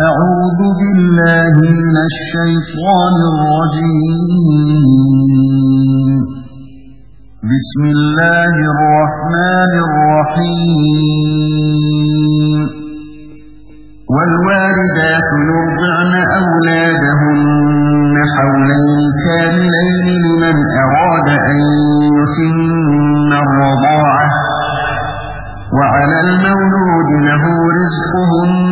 أعوذ بالله من الشيطان الرجيم. بسم الله الرحمن الرحيم. والوالدات يرضعن أولادهن حولين كاملين لمن أراد أن يتم الرضاعة. وعلى المولود له رزقهن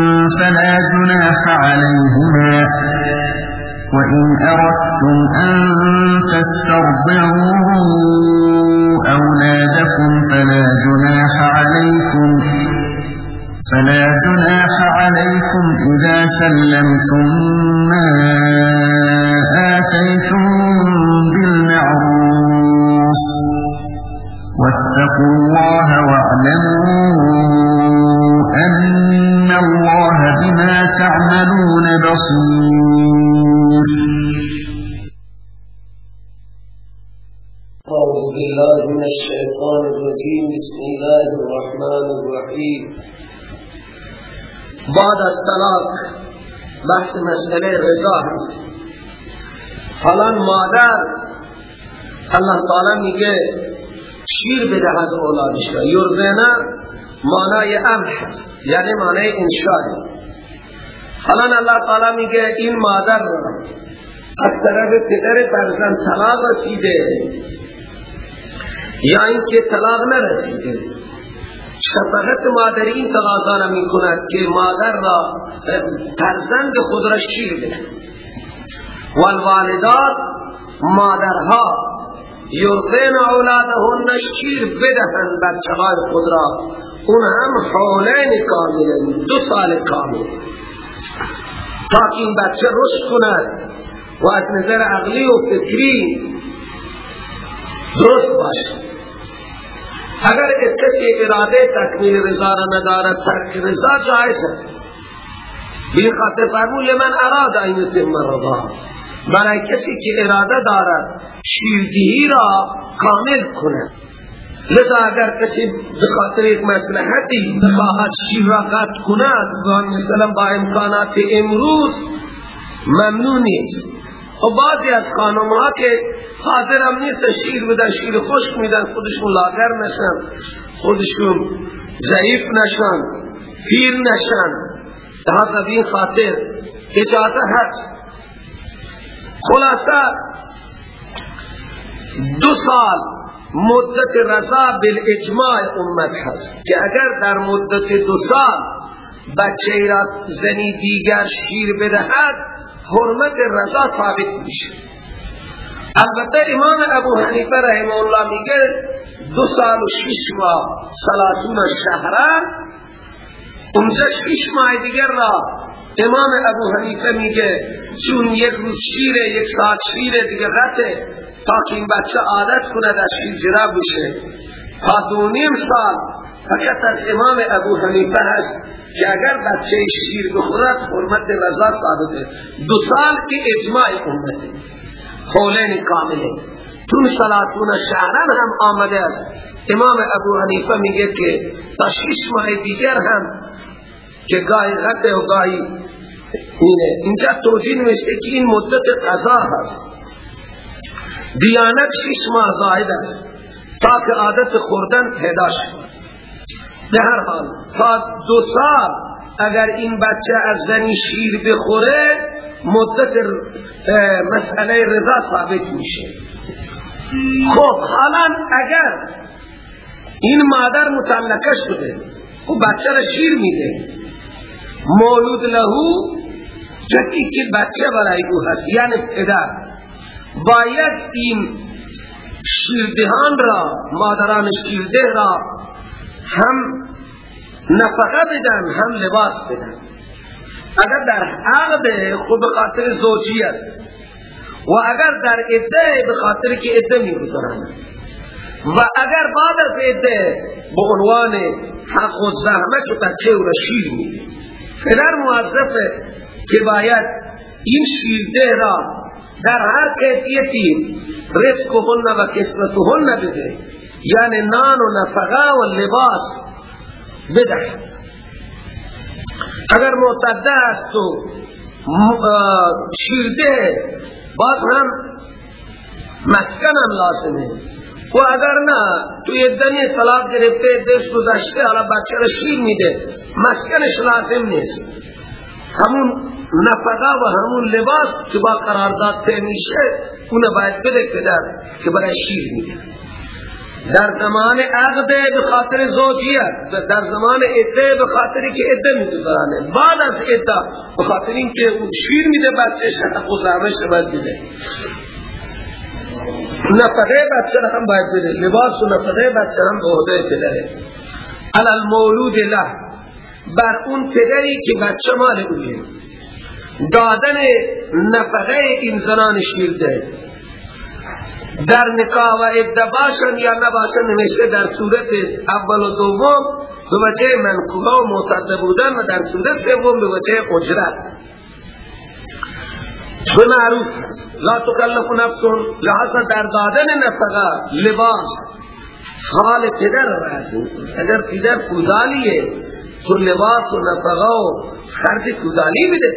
فلا جناح عليهما. وإن أردتم أن تسترضعوا أولادكم فلا جناح عليكم. فلا جناح عليكم إذا سلمتم ما آتيتم بالمعروف. واتقوا الله واعلموا بما تعملون بصير. أعوذ بالله من الشيطان الرجيم. بسم الله الرحمن الرحيم. بعد الطلاق بحث مسئله رضا هست حالا مادر الله تعالی میگه شیر بدهد اولادش را. یرزینا معنای امر هست یعنی معنای انشاء. حالا الله تعالی میگه این مادر از طرف پدر فرزند طلاق رسیده. یا اینکه طلاق نرسیده. شفقت مادری این تقاضا را می کند که مادر را فرزند خود را شیر بده. والوالدات مادرها یرزین اولادهن شیر بدهن بچه‌های خود را. اون هم حولین کاملن دو سال کامل. تا این بچه رشد کند. و از نظر عقلی و فکری درست باشه. اگر کسی اراده تکمیل رضا را ندارد ترک رضا جایز است. بی خاطر فرمون لمن اراد این یتم رضا. برای کسی که اراده دارد شیردهی را کامل کند. لذا اگر کسی بخاطر ایک مسلحتی بخواهد شیر را قطع کند مثلا با امکانات امروز ممنون نیست. و بعضی از خانم که حاضر هم نیست شیر بدن شیر خشک میدن خودشون لاغر نشن خودشون ضعیف نشن پیر نشن. لحظه بین خاطر اجازه هست. خلاصه دو سال مدت رضا بالاجماع امت هست. که اگر در مدت دو سال بچه را زنی دیگر شیر بدهد حرمت رضا ثابت میشه. البته امام ابو حنیفه رحمه الله میگه دو سال و شش ماه سلاسون شهره اونجا شش ماه دیگر را امام ابو حنیفه میگه چون یک روز شیره یک ساعت شیره دیگه غطه تا که این بچه عادت کند از شیر جرا بشه. تا دو سال فقط از امام ابو حنیفه هست که اگر بچه شیر بخورد حرمت رضا ثابته دو سال که اجماع امته. خولین کامله. چون سلاتون شهرن هم آمده است. امام ابو حنیفه میگه که تا شش ماه دیگر هم که گاهی غده و گاهی اینه. اینجا توجیه نوشته که این مدت قضا هست. دیانت شش ماه زاید است. تا که عادت خوردن پیدا شد به هر حال تا دو سال اگر این بچه از زنی شیر بخوره مدت مسئله رضا ثابت میشه. خب حالا اگر این مادر مطلقه شده و بچه را شیر میده. مولود لهو کسی که بچه برای او هست یعنی پدر. باید این شیردهان را مادران شیرده را هم نفقه بدن هم لباس بدن. اگر در عقد خود به خاطر زوجیت و اگر در عده به خاطر که عده می‌گذارند و اگر بعد از عده به عنوان حق و زحمه که بچه او را شیر میده. پدر موظفه که باید این شیرده را در هر کیفیتی رزقهن و کسوتهن بده. یعنی نان و نفقه و لباس بده اگر معتده است و شیرده باز هم مسکن هم لازمه. و اگر نه توی دنی طلاق گرفته دش گذشته حالا بچه را شیر میده. مسکنش لازم نیست. همون نفقه و همون لباس که با قرارداد ته میشه باید بده پدر که برای شیر میده. در زمان عقد به خاطر زوجیت در زمان عده به خاطر که عده میگذارانه بعد از عده به خاطر اینکه شیر میده بچهش حق زحمش باید بده. نفقه بچه هم باید بده. لباس و نفقه بچه هم به عهده پدره. علال مولود له. بر اون پدری که بچه مال اونه. دادن نفقه این زنان شیرده در نکاح و عده باشن یا نباشن نمیشه در صورت اول و دوم به وجه منکوه و معتد بودن و در صورت سوم به وجه اجرت. به معروف لا تکلف نفس لحظه در دادن نفقه لباس. حال پدر راجی اگر پدر کودالیه تو لباس و نفقه و خرج کودالی بده.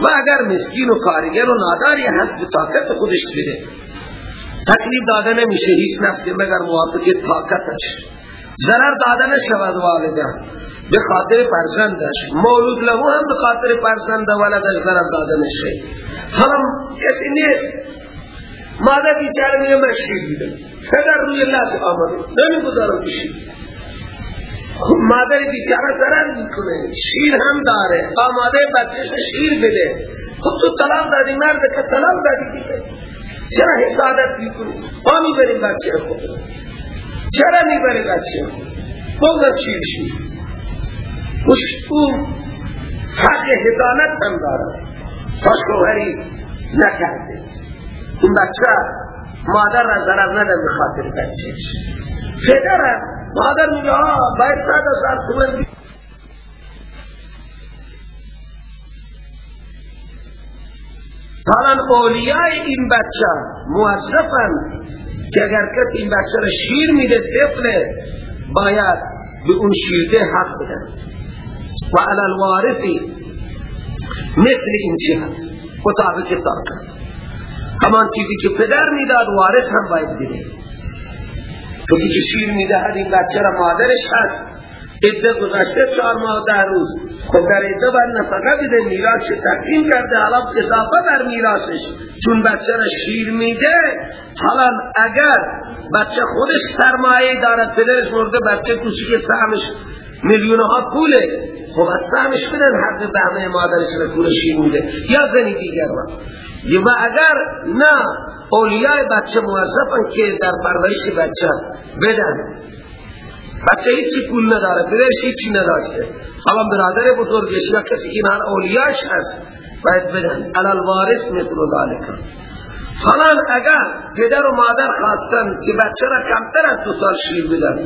و اگر مسکین و کارگر و ناداری هست به طاقت خودش بده. تکلیف داده نمیشه. هیچ نفسی مگر موافق طاقتش. ضرر داده نشود والده. به خاطر فرزندش. مولود له هم به خاطر فرزند ولدش ضرر داده نشه حالا کسی نیست. مادر بیچاره میگه من شیر بیدم پدر روی لحظه آمده نمی‌گذارم بشیر خب مادر بیچاره ضرر می‌کنه. شیر هم داره. آماده بچهش شیر بده. خب تو طلاق دادی مرد که طلاق دادی دیگه. چرا حسادت می‌کنی؟ ما می‌بریم بچه خود چرا می‌بری بچه خود بغض چیر شیر؟ او حق حسانت هم دارد خوشگوهری نکرده. این بچه مادر را ضرر نده به خاطر بچهش. مادر میگه ها باید صد هزار تومن حالا اولیای این بچه موظفن که اگر کسی این بچه را شیر میده طفله باید به اون شیرده حق بدن. و علی الوارثی مثل این جهت مطابق تاکن همان چیزی که پدر می‌داد وارث هم باید بده. کسی که شیر می‌دهد این بچه را مادرش هست. عده گذشته چهار ماه در روز. خب در عده باید نفقه بده میراث تقسیم کرده. حالا اضافه بر میراثش. چون بچه را شیر میده حالا اگر بچه خودش سرمایه دارد پدرش مرده بچه کوچیک سهمش میلیون ها پوله. خب از سهمش بدن حق بهمه مادرش را شیر میده یا زنی دیگر ما و اگر نه اولیای بچه موظفن که در پرورش بچه بدن. بچه هیچی پول نداره پدرش هیچی نداشته. اما برادر بزرگش یا کسی این حال اولیاش هست باید بدن. علال وارث مثل حالا اگر پدر و مادر خواستن که بچه را کمتر از دو سال شیر بدن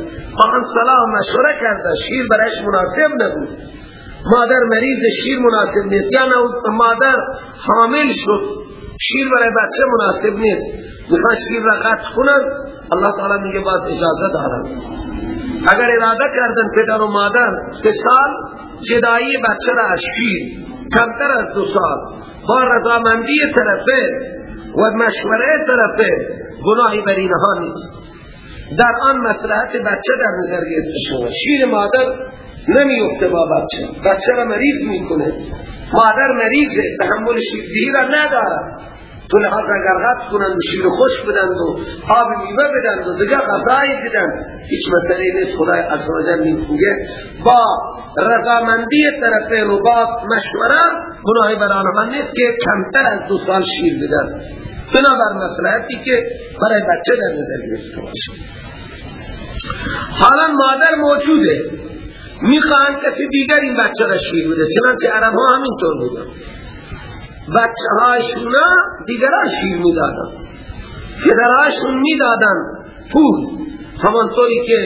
آن صلاح مشوره کرده شیر برایش مناسب نبود مادر مریض شیر مناسب نیست یا مادر حامل شد شیر برای بچه مناسب نیست می‌خوان شیر را قطع کنن الله تعالی میگه باز اجازه دارن اگر اراده کردن پدر و مادر که سال جدایی بچه را از شیر کمتر از دو سال با رضامندی طرفه و مشوره طرفه گناهی بر اینها نیست. در آن مصلحت بچه در نظر گرفته شما. شیر مادر نمیفته با بچه. بچه را مریض می‌کنه. مادر مریضه. تحمل شیردهی را نداره تو لحاظ اگر غط کنند و شیر خوش بدند و آب میوه بدند و دیگه غذایی بدند. هیچ مسئله نیست خدای از وجل میگه با رضامندی طرفین و با مشوره گناهی بر آنها نیست که کمتر از دو سال شیر بدند بنابر مسئلهاتی که برای بچه در نظر گرفته حالا مادر موجوده. می‌خواهند کسی دیگر این بچه را شیر بده چنانچه عرب ها همینطور بودن. بچه هاشون دیگران شیر می‌دادن. پدرهاشون می‌دادن پول. همانطوری که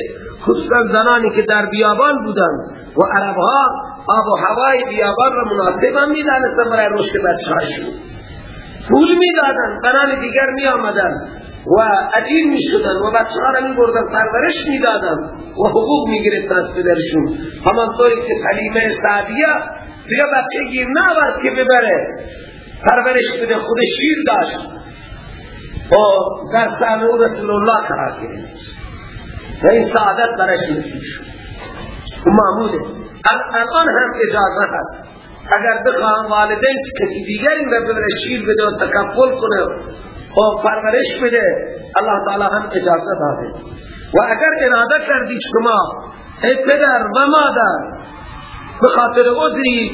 خصوصا زنانی که در بیابان بودن و عرب ها آب و هوای بیابان را مناسب هم می‌دانستن برای رشد بچه هاشون پول می‌دادن زنان دیگر می آمدن و عجیب می شدن و بچه ها را می بردن پرورش می دادن و حقوق می گرفت از پدرشون. همانطوری که سلیمه سعدیه دیگه بچه گیر نورد که ببره. پرورش بده خود شیر داشت. و در سال رسول الله قرار گرفت. و این سعادت برش نصیب شد معموله. الان هم اجازه هست. اگر بخواهم والدین کسی دیگری ببره شیر بده و تکفل کنه و پرورش بده الله تعالی هم اجازه داده. و اگر اراده کردی شما ای پدر و مادر به خاطر عذری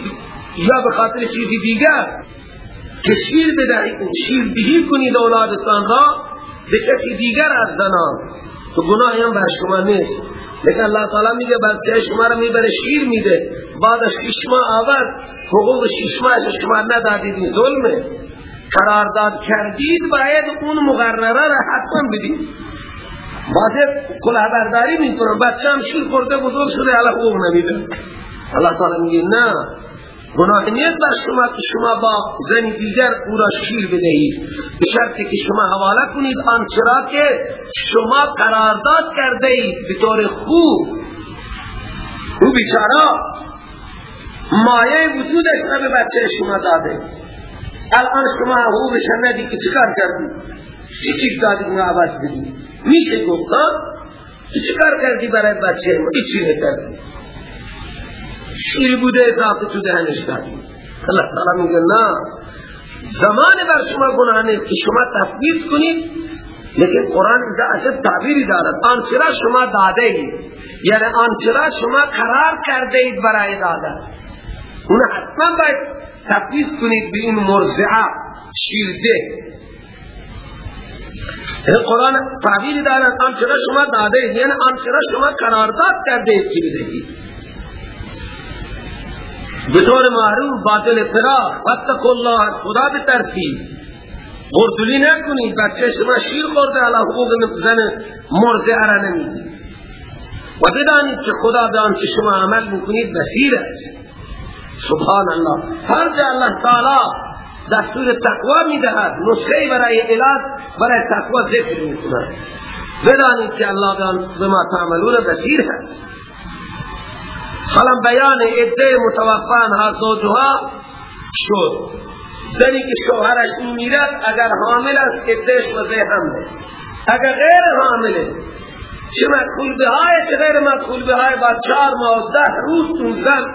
یا به خاطر چیزی دیگر که شیر بدهید شیر بهی کنید اولادتان را به کسی دیگر از زنان. تو گناهی هم بر شما نیست. لیکن اللہ تعالی میگه بچه شما را می‌بره شیر میده. بعد از شش ماه آورد. حقوق شش ماه شما ندادید. این ظلمه. قرارداد کردید باید اون مقرره را حتما بدید. بعد کلاه برداری می‌کنم. بچه هم شیر خورده بزرگ شده حالا حقوق نمیده. اللہ تعالی میگه نه. گناه نیست بر شما که شما با زن دیگر او را شیر بدهید به شرطی که شما حواله کنید آنچرا که شما قرارداد کرده اید به طور خوب او بیچارا مایه وجودش را به بچه شما داده الان شما حقوقش ندی که چکار کردی چی چیز دادی اون عوض بدی میشه گفت تو چکار کردی برای بچه ما نکردی شیر بوده اضافه تو دهنش دادی اللہ تعالی میگه نه. زمان بر شما گناه نیست که شما تفویض کنید لیکن قرآن اینجا اصلا تعبیری دارد. آنچرا شما داده اید؟ یعنی آنچرا شما قرار کرده اید برای داده اون حتما باید تفویض کنید به این مرزعه شیرده. قرآن تعبیری دارد آنچرا شما داده اید؟ یعنی آنچرا شما قرارداد کرده اید که بطور معروف باطل فراق واتقوا الله از خدا بترسید غردلی نکنید بچه شما شیر خورده علا حقوق زن مرده اره نمی‌دید و بدانید که خدا به آنچه شما عمل می‌کنید بسیر است. سبحان الله هر جا الله تعالی دستور تقوی می‌دهد نسخه برای علاج برای تقوی ذکر می‌کند. بدانید که الله به ما تعملون بسیر هست. حالا بیان عده متوفان ها زوجها شد. زنی که شوهرش میمیرد اگر حامل است عدهش وزه حمله اگر غیر حامله چه مدخول به های چه غیر مدخول به های بعد چهار ماه ده روز اون زن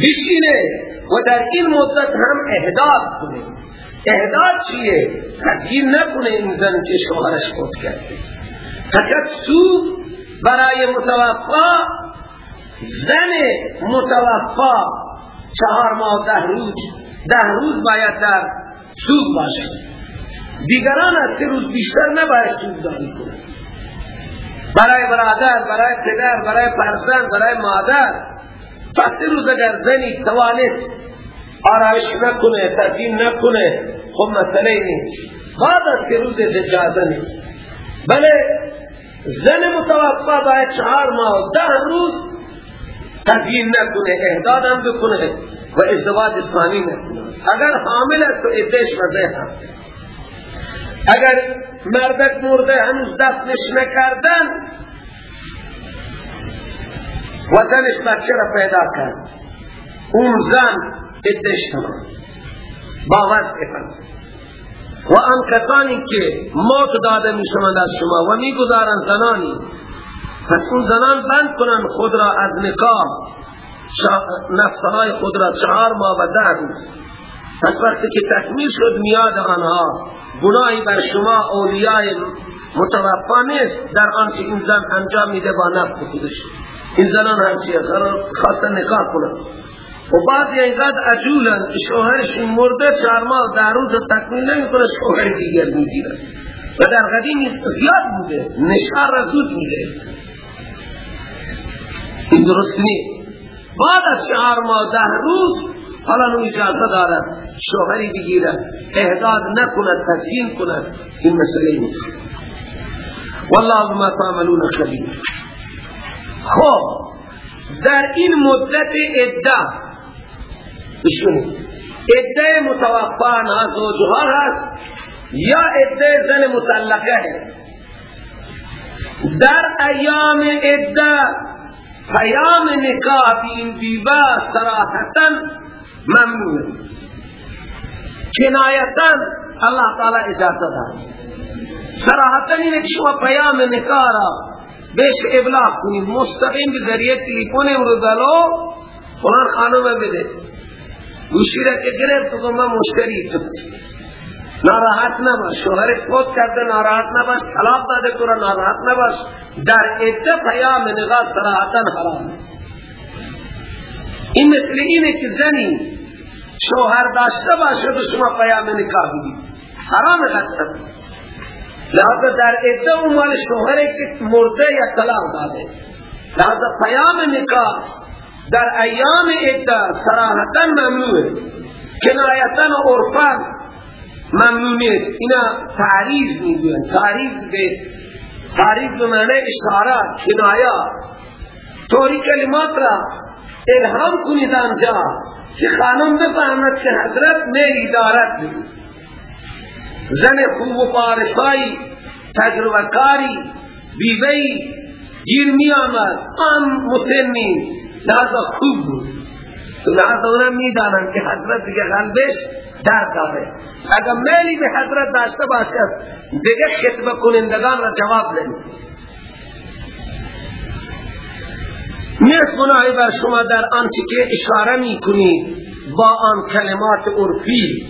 بشینه و در این مدت هم اهداد کنه. اهداد چیه؟ تغییر نکنه این زن که شوهرش خود کرده. فقط سود برای متوفا زن متوفا چهار ماه ده روز ده روز باید در سود باشد. دیگران از که روز بیشتر نباید سود داری کنند. برای برادر برای پدر برای پرسن برای مادر. وقتی روز اگر زنی توانست آرایش نکنه تدین نکنه خب مسئله نیست. بعد از که روز اجازه نیست. بله زن متوفا باید چهار ماه ده روز تغییر نکنه احدادم بکنه و ازدواج ثانی نکنه. اگر حامل است تو ادهش وضع هم. اگر مردک مرده هنوز دفنش نکردن و زنش بچه را پیدا کرد؟ اون زن ادهش تمام با وضع و آن کسانی که موت داده می شوند از شما و می گذارن زنانی پس اون زنان بند کنن خود را از نکاح نفسهای خود را چهار ماه و ده روز. پس وقتی که تکمیل شد میاد آنها. گناهی بر شما اولیای متوفا نیست در آنچه این زن انجام میده با نفس خودش. این زنان همچیه خواستن نکاح کنن. و بعد اینقدر عجولن که شوهرش مرده چهار ماه در روز تکمیل نمی کنه شوهر دیگر می‌گیرن. و در قدیم زیاد بوده. نشار را زود می‌گرفت. این درست نیست. بعد از چهار ماه ده روز حالا اجازه دارد شوهری بگیرد احداد نکند تسکین کند. این مسئله نیست. والله بما تعملون خبیر. خب در این مدت عده بشونید عده متوفا نازوجها هست یا عده زن مطلقه هست در ایام عده پیام نکاح این بیبا صراحتا ممنوع کنایتا اللہ تعالی اجازت دار صراحتا اینه که شما پیام نکاح را بیش ابلاغ کنید. مستقیم به ذریعه تلیفون امروزالو فلان خانم بده. گوشی را که گرفت تو من مشتری. تو ناراحت نباش. شوهر خود کرده ناراحت نباش. طلاق داده تو را ناراحت نباش. در عده پیام نگاه صراحتا حرام این مثل اینه که زنی شوهر داشته باشه و شما پیام نکاح بگید حرام قطعا لہذا در عده اون مال که مرده یا طلاق داده. لہذا پیام نکاح در ایام عده صراحتا ممنوعه. کنایتا و عرفا ممنوع نیست اینا تعریض می‌گوین تعریض به تعریض به معنی اشاره کنایا طوری کلمات را الهام کنید آنجا که خانم بفهمد که حضرت میری دارد. بید زن خوب و پارسایی تجربه کاری بیوی گیر می آمد. آن مسلمی لحظه خوب بود. لحظه اونم می که حضرت دیگه قلبش در داره. اگر میلی به حضرت داشته باشد دیگه خطبه کنندگان را جواب نمی نیست گناهی بر شما در آنچه که اشاره می کنید با آن کلمات عرفی.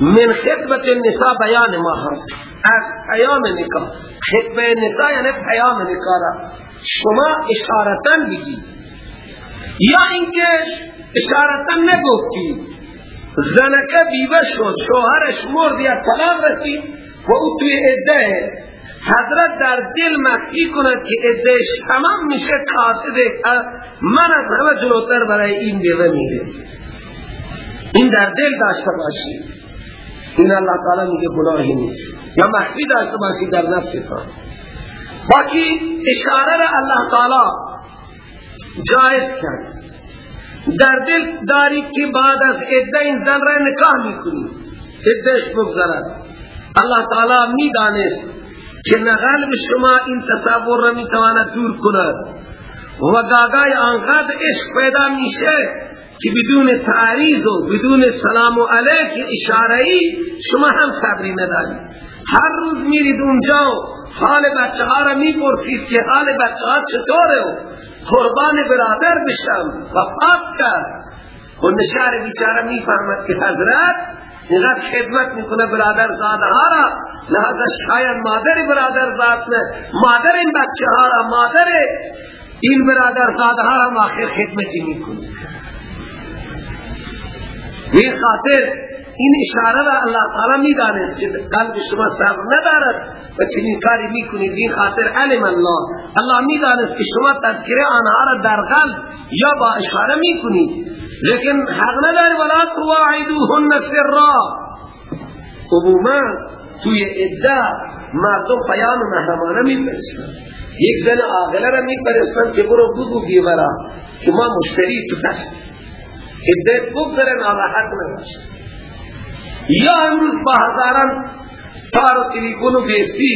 من خطبت نساء بیان ما هست. از پیام نکاح. خطبه نساء یعنی پیام نکاح را. شما اشارتن بگید یا اینکه اشارتن نگفتید زنکه بیوه شد شوهرش مرد یا طلاق رسید و او توی عده حضرت در دل مخفی کند که عدهش تمام میشه قاصده من از همه جلوتر برای این بیوه میره. این در دل داشته باشی. این اللہ تعالی میگه گناهی نیست. یا مخفی داشته باشی در نفس خان باقی اشاره را اللہ تعالی جائز کرد. در دل داری که بعد از عده این زن را نکاح می‌کنی. عدهش بگذرد. اللہ تعالی می‌دانست که نقل شما این تصور را می‌تواند دور کند و گاگای آنقدر عشق پیدا میشه که بدون تعریض و بدون سلام و علیک اشارهی شما هم صبری ندارید. هر روز میرید اونجا حال بچه ها را می‌پرسید که حال بچه ها چطوره؟ قربان برادر بشم. و پاک کرد. و نشار بیچاره می‌فهمد که حضرت اینقدر خدمت می‌کنه برادر زاده ها را. لحظه شاید مادر برادر زاد نه مادر این بچه ها را مادر این برادر زاده ها را آخر خدمتی می‌کنه این خاطر این اشاره را الله تعالی میدانه که قلب شما صبر ندارد و چنین کاری می‌کنید. این خاطر علم الله. الله میدانه که شما تذکره آنها را در قلب یا با اشاره می‌کنید. لیکن حق نداری. ولا تواعدوهن سرا. عموما توی ادعا مردم پیام محرمانه می‌پرسن یک زن آغله را می‌پرسن که برو بگو بیورا که ما مشتری تو دست. ادعا بگذرن آراحت نباشه یا امروز با هزاران تار و تلیفون و بیستی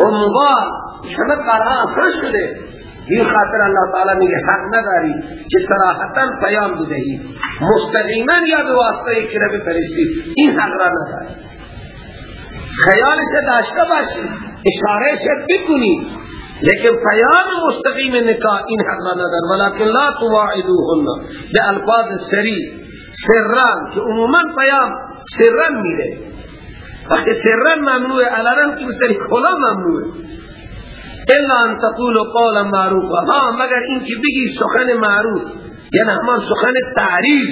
و موبایل همه کارها شده. این خاطر اللہ تعالی میگه حق نداری که صراحتا پیام بدهی. مستقیما یا به واسطه که رب فرشتی این حق را نداری. خیالش داشته باشی اشارهش بکنی. لیکن پیام مستقیم نکاح این حق را ندار. ولیکن لا تواعدوهن. به الفاظ سریع سرن که عموما پیام سرن میره وقتی سرن ممنوع علنا که بسری کلا ممنوع الا ان تقول قولا معروف ها مگر این که بگی سخن معروف یعنی همان سخن تعریض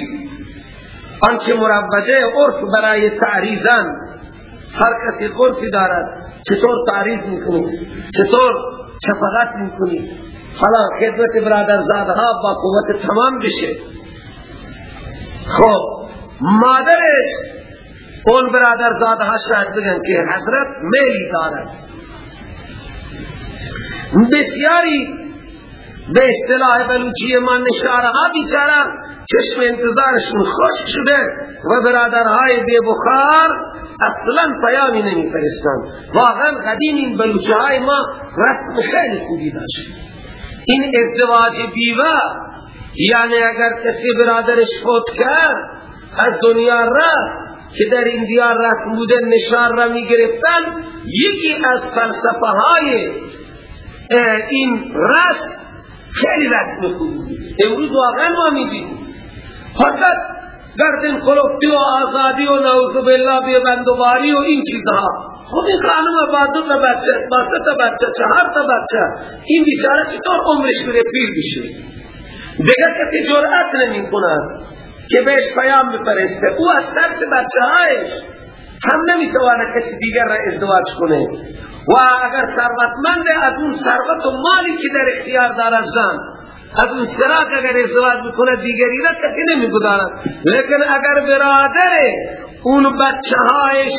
آنچه مروجه عرف برای تعریضن هر کسی عرفی دارد چطور تعریض می‌کنی؟ چطور شفقت می‌کنی؟ حالا خدمت برادر زادها با قوت تمام بشه. خب مادرش اون برادر زادها شاید بگن که حضرت میلی دارد. بسیاری به اصطلاح بلوچی ما نشارها بیچاره چشم انتظارشون خوش شده و برادرهای بی بخار اصلا پیامی نمی فرستن واقعا قدیم این بلوچه های ما رسم خیلی خوبی داشت. این ازدواج بیوه یعنی اگر کسی برادرش فوت کرد از دنیا رفت که در این دیار رسم بوده نشان را می گرفتن یکی از فلسفه های این رسم خیلی رسم بود. امروز واقعا ما میدیم فقط گردن خلوفتی و آزادی و نعوذ بالله بی بندوباری و این چیزها. خود این خانم با دو تا بچه با سه تا بچه چهار تا بچه. این بیچاره چطور عمرش میره پیر بشه؟ دیگر کسی جرأت نمی کند که بهش پیام بفرسته. او از ترس بچه هایش هم نمی‌تواند کسی دیگر را ازدواج کنه. و اگر ثروتمند از اون ثروت و مالی که در اختیار دارد زن از اون سراغ اگر ازدواج بکنه دیگری را کسی نمی‌گذارد. لیکن اگر برادر اون بچه هایش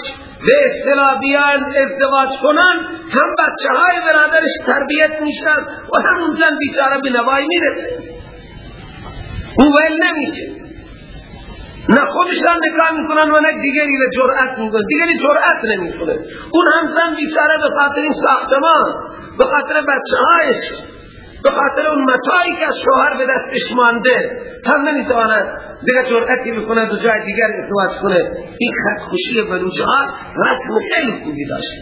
به اصطلاح بیان ازدواج کنن هم بچه های برادرش تربیت میشن و همون زن بیچاره به نوای می‌رسه. او ول نمیشه. نه خودشان نکاح می‌کنن و نه دیگری را جرأت می‌کنن دیگری جرأت نمی‌کنه اون هم زن بیچاره به خاطر این ساختمان به خاطر بچه به خاطر اون متاعی که از شوهر به دستش مانده. هم نمی‌تواند دیگه جرأتی می‌کنه دو جای دیگر ازدواج کنه. این خودخوشی بلوچه ها رسم خیلی خوبی داشت.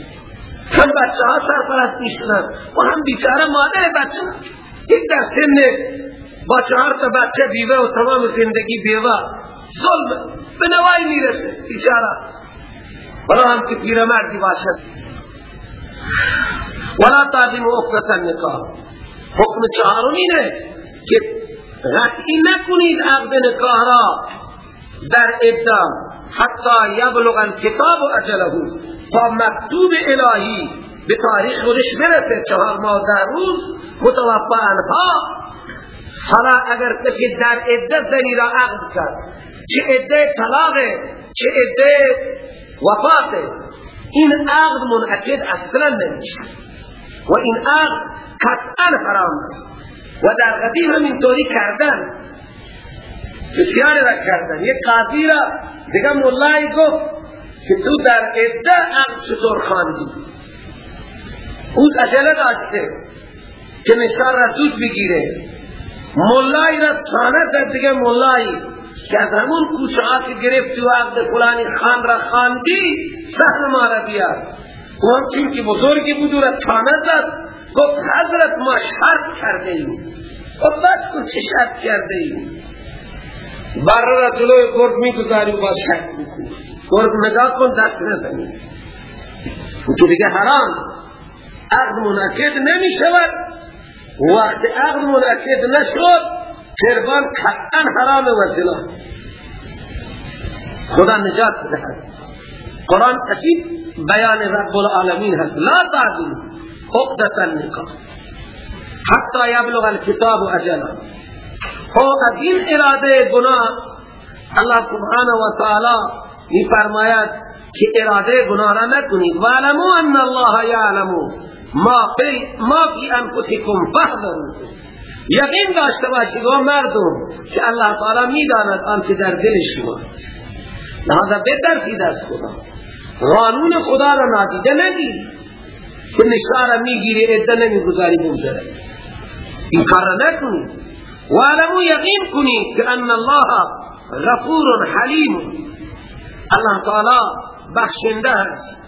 هم بچه ها سرپرست می‌شدن و هم بیچاره مادر بچه این در سن با چهار تا بچه بیوه و تمام زندگی بیوه. ظلم به نوای می‌رسه بیچاره. برای هم که پیرمردی باشد. ولا تعظیم اقدت النکاح. حکم چهارم اینه که قطعی نکنید عقد نکاح را در ادام حتی یبلغ الکتاب و اجله. تا مکتوب الهی به تاریخ خودش برسه. چهار ماه در روز متوفا انها. حالا اگر کسی در عده زنی را عقد کرد چه عده طلاق چه عده وفات این عقد منعقد اصلا نمیشه. و این عقد قطعا حرام است. و در قدیم هم اینطوری کردن بسیاری را کردن. یک قاضی را دیگه مولای گفت که تو در عده عقد چطور خواندی؟ او عجله داشته که نشان را زود بگیره. مولای را تانه زد دیگه مولای که از همون کوچه ها که گرفت تو عقد فلانی خان را خاندی سهل ما را بیار. هم چون که بزرگی بود و را تانه زد گفت حضرت ما شرط کرده ایم. و بس کن چه شرط کرده ایم؟ بره را جلوی گرد می گذاری و باز شرط بکن. گرد نگاه کن دست نزنی. تو دیگه حرام. عقد منعقد نمی شود. وقت عقد منعقد نشد قربان قطعا حرام و زنا خدا نجات دهد قرآن عجیب بیان رب العالمین هست. لا تعدل عقدت النکاح حتی یبلغ الكتاب اجلا. او از این اراده گناه الله سبحانه و تعالی می فرماید که اراده گناه را نکنید وعلمو ان الله یعلمو ما فی ما فی انفسکم فحذروا یقین داشته باشید و مردم که الله تعالی می‌داند آنچه در دل شما. لہذا بترسید از خدا قانون خدا را نادیده نگیر که نشاره می‌گیری ادده نمی‌گذاری بگذاره این کار را نکنید وعلمو یقین کنید که ان الله غفور حلیم. الله تعالی بخشنده است.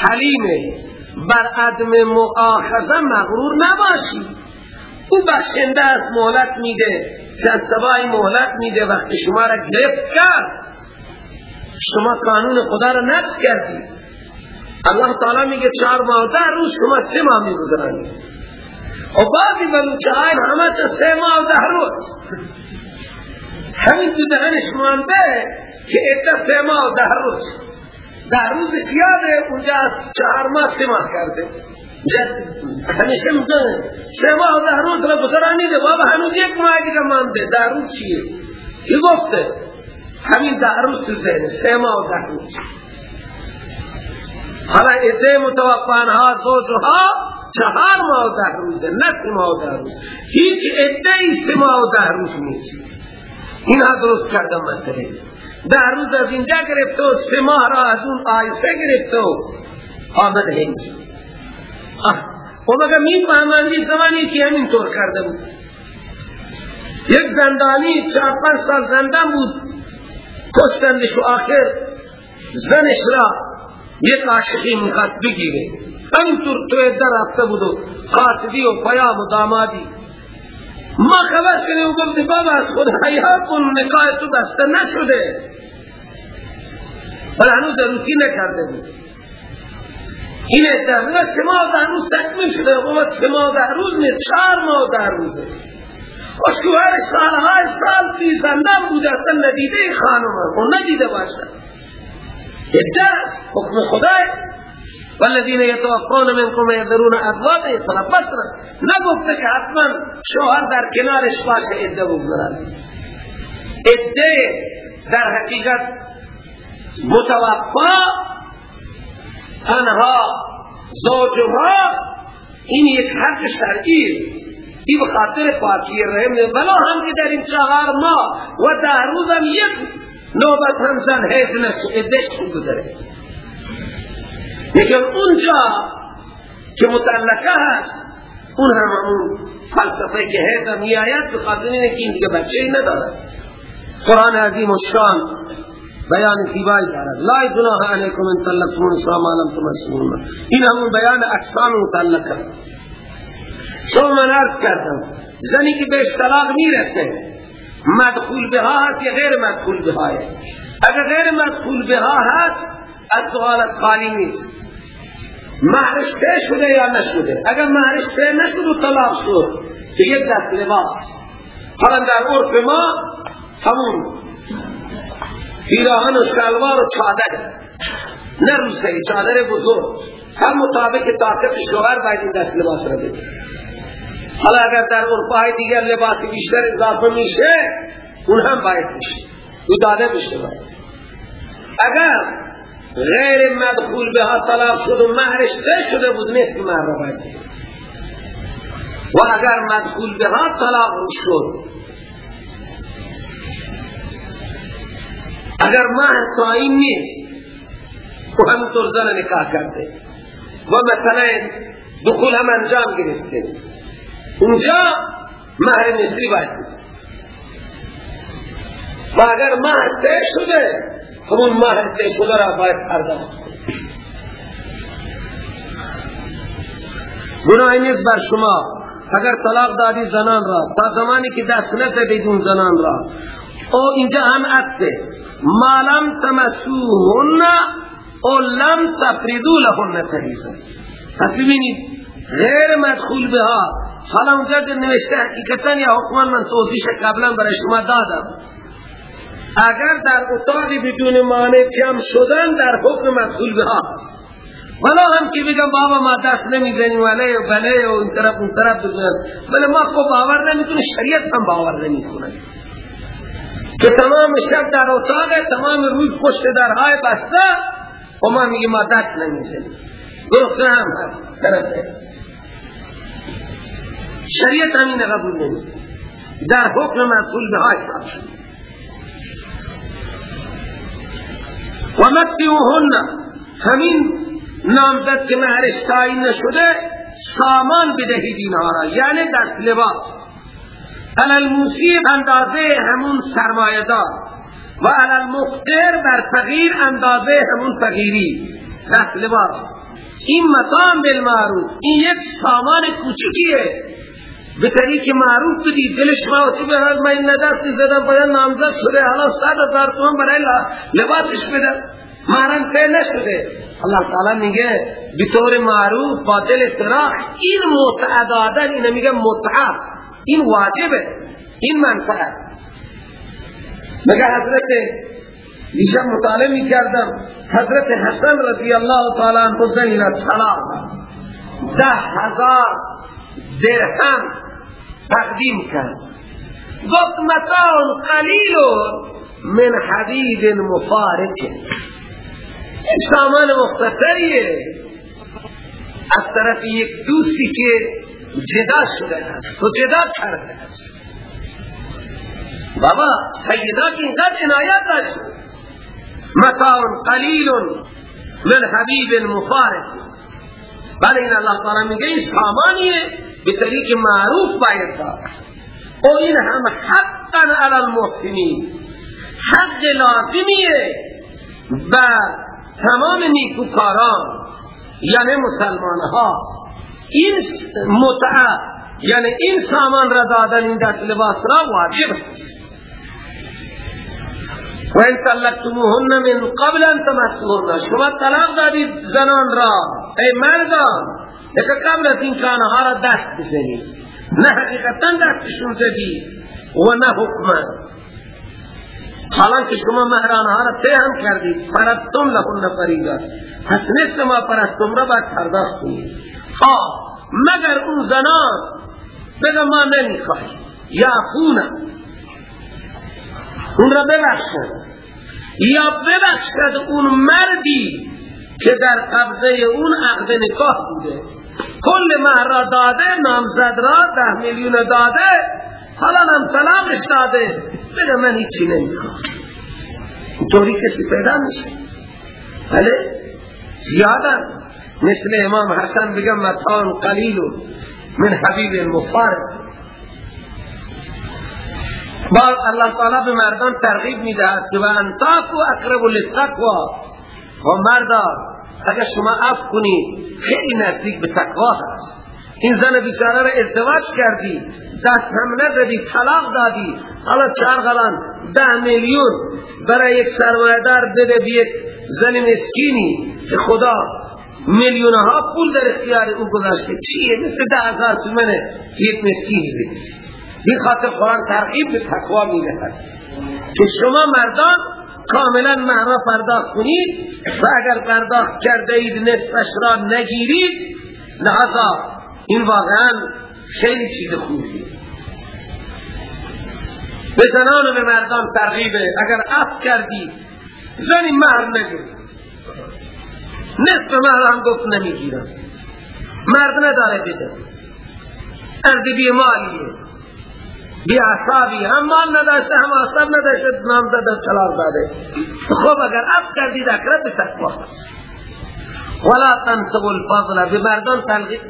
حلیمه بر عدم مؤاخذه مغرور نباشید او بخشنده است مهلت میده جذبای مهلت میده وقتی شما را گرفت کرد. شما قانون خدا را نقص کردید الله تعالی میگه چهار ماه ده روز شما سه ماه میگذرانید و بعضی های همش سه ماه ده روز. همین تو دهنش مانده که ادت سه ماه ده روز. ده روزش یاده اونجا چهار ماه سه ماه کرده. همیشه میگن سه ماه ده روز را گذرانیده بابا هنوز یک ماه دیگه مانده. ده روز چیه؟ کی گفته؟ همین ده روز تو ذهن سه ماه ده روز حالا ایده متوفانها زوجها چهار ماه ده روزه نه سه و ده روز. هیچ ایده ای سه ماه ده روز نیست. اینها درست کردم مسئله. ده روز از اینجا گرفته و سه ماه را از اون آیسه گرفته و آمد هنج و مگه می زمانی که همین طور کرده بود. یک زندانی چهار پنج سال زندان بود. کشتندش و آخر زنش را یک عاشقی می‌خواست بگیره. همینطور تو در رفته بود و قاصدی و پیام و دامادی. ما خبر کنیم و گفتی بابا از خود حیات کن نکاح تو بسته نشده. ولی هنوز روسی نکرده بود. این ادعا سه ماه در روز تکمیل شده. بابا سه ماه در روز نیست چهار ماه در روزه. اشکوهرش سالهای سال تی زندان بوده اصلا ندیده خانم و ندیده باشد. ادعا حکم خدای. والذین یتوفون منکم یذرون ازواجا یتربصن نگفته که حتما شوهر در کنارش باشه عده بگذارد عده در حقیقت متوفا تنها زوجها این یک حق شرعی. این بخاطر پاکی رحم نه بلا هم که در این چهار ماه و ده روز هم یک نوبت هم زن حیث ادش گذره. لیکن اونجا که متعلقه هست اون هم اون فلسفه که هم میآید بخاطر اینه که این دیگه بچه نداره قرآن عظیم و شان بیان زیبایی دارد. لا جناح علیکم ان طلقتم النساء ما لم تمسوهن این همون بیان اقسام متعلقه. شما من عرض کردم زنی که به طلاق می‌رسه مدخول بها هست یا غیر مدخول بها هست؟ اگر غیر مدخول بها هست از سوالت خالی نیست. مهرش طی شده یا نشده اگر مهرش طی نشد و طلاق شد. که یک دست لباس حالا در عرف ما همون پیراهن و شلوار و چادر. نه روسه چادر بزرگ. هم مطابق طاقت شوهر باید این دست لباس را بده. حالا اگر در عرفهای دیگر لباس بیشتر اضافه میشه اون هم باید میشه او داده بشه باید. اگر غیر مدخول به ها طلاق شد و مهرش ده شده بود که مهر باید و اگر مدخول به ها طلاق شد اگر ماه تعین نیست و همینطور زن نکاح کرده. و مثلا دخول هم انجام گرفته. اونجا مهر مصری باید و اگر مهر طی شده همون مهر طی شده را باید پرداخت. گناهی نیست بر شما. اگر طلاق دادی زنان را تا زمانی که دست نزدید اون زنان را. او اینجا هم عطفه ما لم تمسوهن او لم تفریدو لهن فریضا پس ببینید غیر مدخول به ها. حالا اونجا نوشته حقیقتا یا حکمان من توضیح قبلا برای شما دادم. اگر در اتاقی بدون معنی جمع شدن در حکم به ها ولی هم که بگم بابا ما دست نمی‌زنیم ولی و بله و این طرف اون طرف بزنیم ولی ما خب باور نمی‌تونه شریعت هم باور نمی‌تونه که تمام شب در اتاق تمام روز پشت درهای بسته و ما میگه ما دست نمی‌زنیم. گفته هم هست. طرفه شریعت همین قبول نمید در حکم مسئول به های حساب و مکتیوهن همین نامزد که مهرش تعیین نشده سامان بدهید اینها را یعنی دست لباس. علال موسیب اندازه همون سرمایه دار و علال مقتر بر فقیر اندازه همون فقیری. دست لباس. این مقام بالمعروف. این یک سامان کوچکیه به طریق معروف بدی دلش مواسی به حال من ندستی زدم باید نامزد شده. حالا صد هزار تومن برای لباسش بده مهرم ته نشده. الله تعالی میگه به طور معروف با دل فراخ این متعه دادن اینه میگه متعه این واجبه. این منفعه. مگه حضرت دیشب مطالعه می کردم حضرت حسن رضی اللہ تعالی عنہ زین طلاق ده هزار درهم تقدیم کرد. گفت متاع قلیل من حبیب مفارق. سامان مختصریه. از طرف یک دوستی که جدا شده است تو جدا کرده است. بابا سیدہ کی اینقدر عنایت داشت متاع قلیل من حبیب مفارق. بله این اللہ تعالی میگه این سامانیه. به طریق معروف باید دار او این هم حقا علی المحسنین. حق لازمیه و تمام نیکوکاران یعنی مسلمان ها این متعه یعنی این سامان را دادن این دست لباس را واجب و این طلقتموهن من قبل أن تمسوهن شما طلاق دادید زنان را. ای مردان یک قبل از این کانها را دست بزنید نه حقیقتا دستشون زدید و نه حکمان حالانکه شما مهرانها را تهم کردید فرستم لهن فریدا پس نصف ما پرستم را باید پرداخت کنید آه مگر اون زنان بگه ما نمیخواهیم. یا خونه اون را ببخشد یا ببخشد اون مردی که در قبضه اون عقد نکاح بوده. کل مهر را داده نامزد را ده میلیون داده. حالا هم طلاقش داده. بگه من هیچی نمی‌خوام. طوری کسی پیدا میشه. بله؟ زیاده مثل امام حسن بگم مطان قلیل من حبیب مفارق. بار الله تعالی به مردان ترغیب می‌دهد که و انتاکو اقرب للتقوا. و مردا اگر شما اف کنید خیلی نزدیک به تقوا هست. این زن بیچاره را ازدواج کردی دست هم ندادی طلاق دادی. حالا چهار قلان ده میلیون. برای یک سرمایدار بده بی یک زن مسکینی که خدا میلیون ها پول در اختیار او گذاشته. چیه؟ مثل ده هزار تومنه یک مسکینی بده. این خاطر قرآن ترغیب به تقوا می‌دهد. که شما مردان کاملا مهرا پرداخت کنید و اگر پرداخت کرده اید نصفش را نگیرید لحظا این واقعا خیلی چیز خوبی به زنان و به مردان ترغیبه. اگر اف کردید زنی مهر نگیرید نصف مهر هم گفت نمی‌گیرم. مرد نداره بده. اردبی مالیه. بی اعصابی هم مال نداشته هم اعصاب نداشته نام داده طلاق داده خب اگر اب کردید اقرب به تقوا. ولا تنسوا الفضل به مردان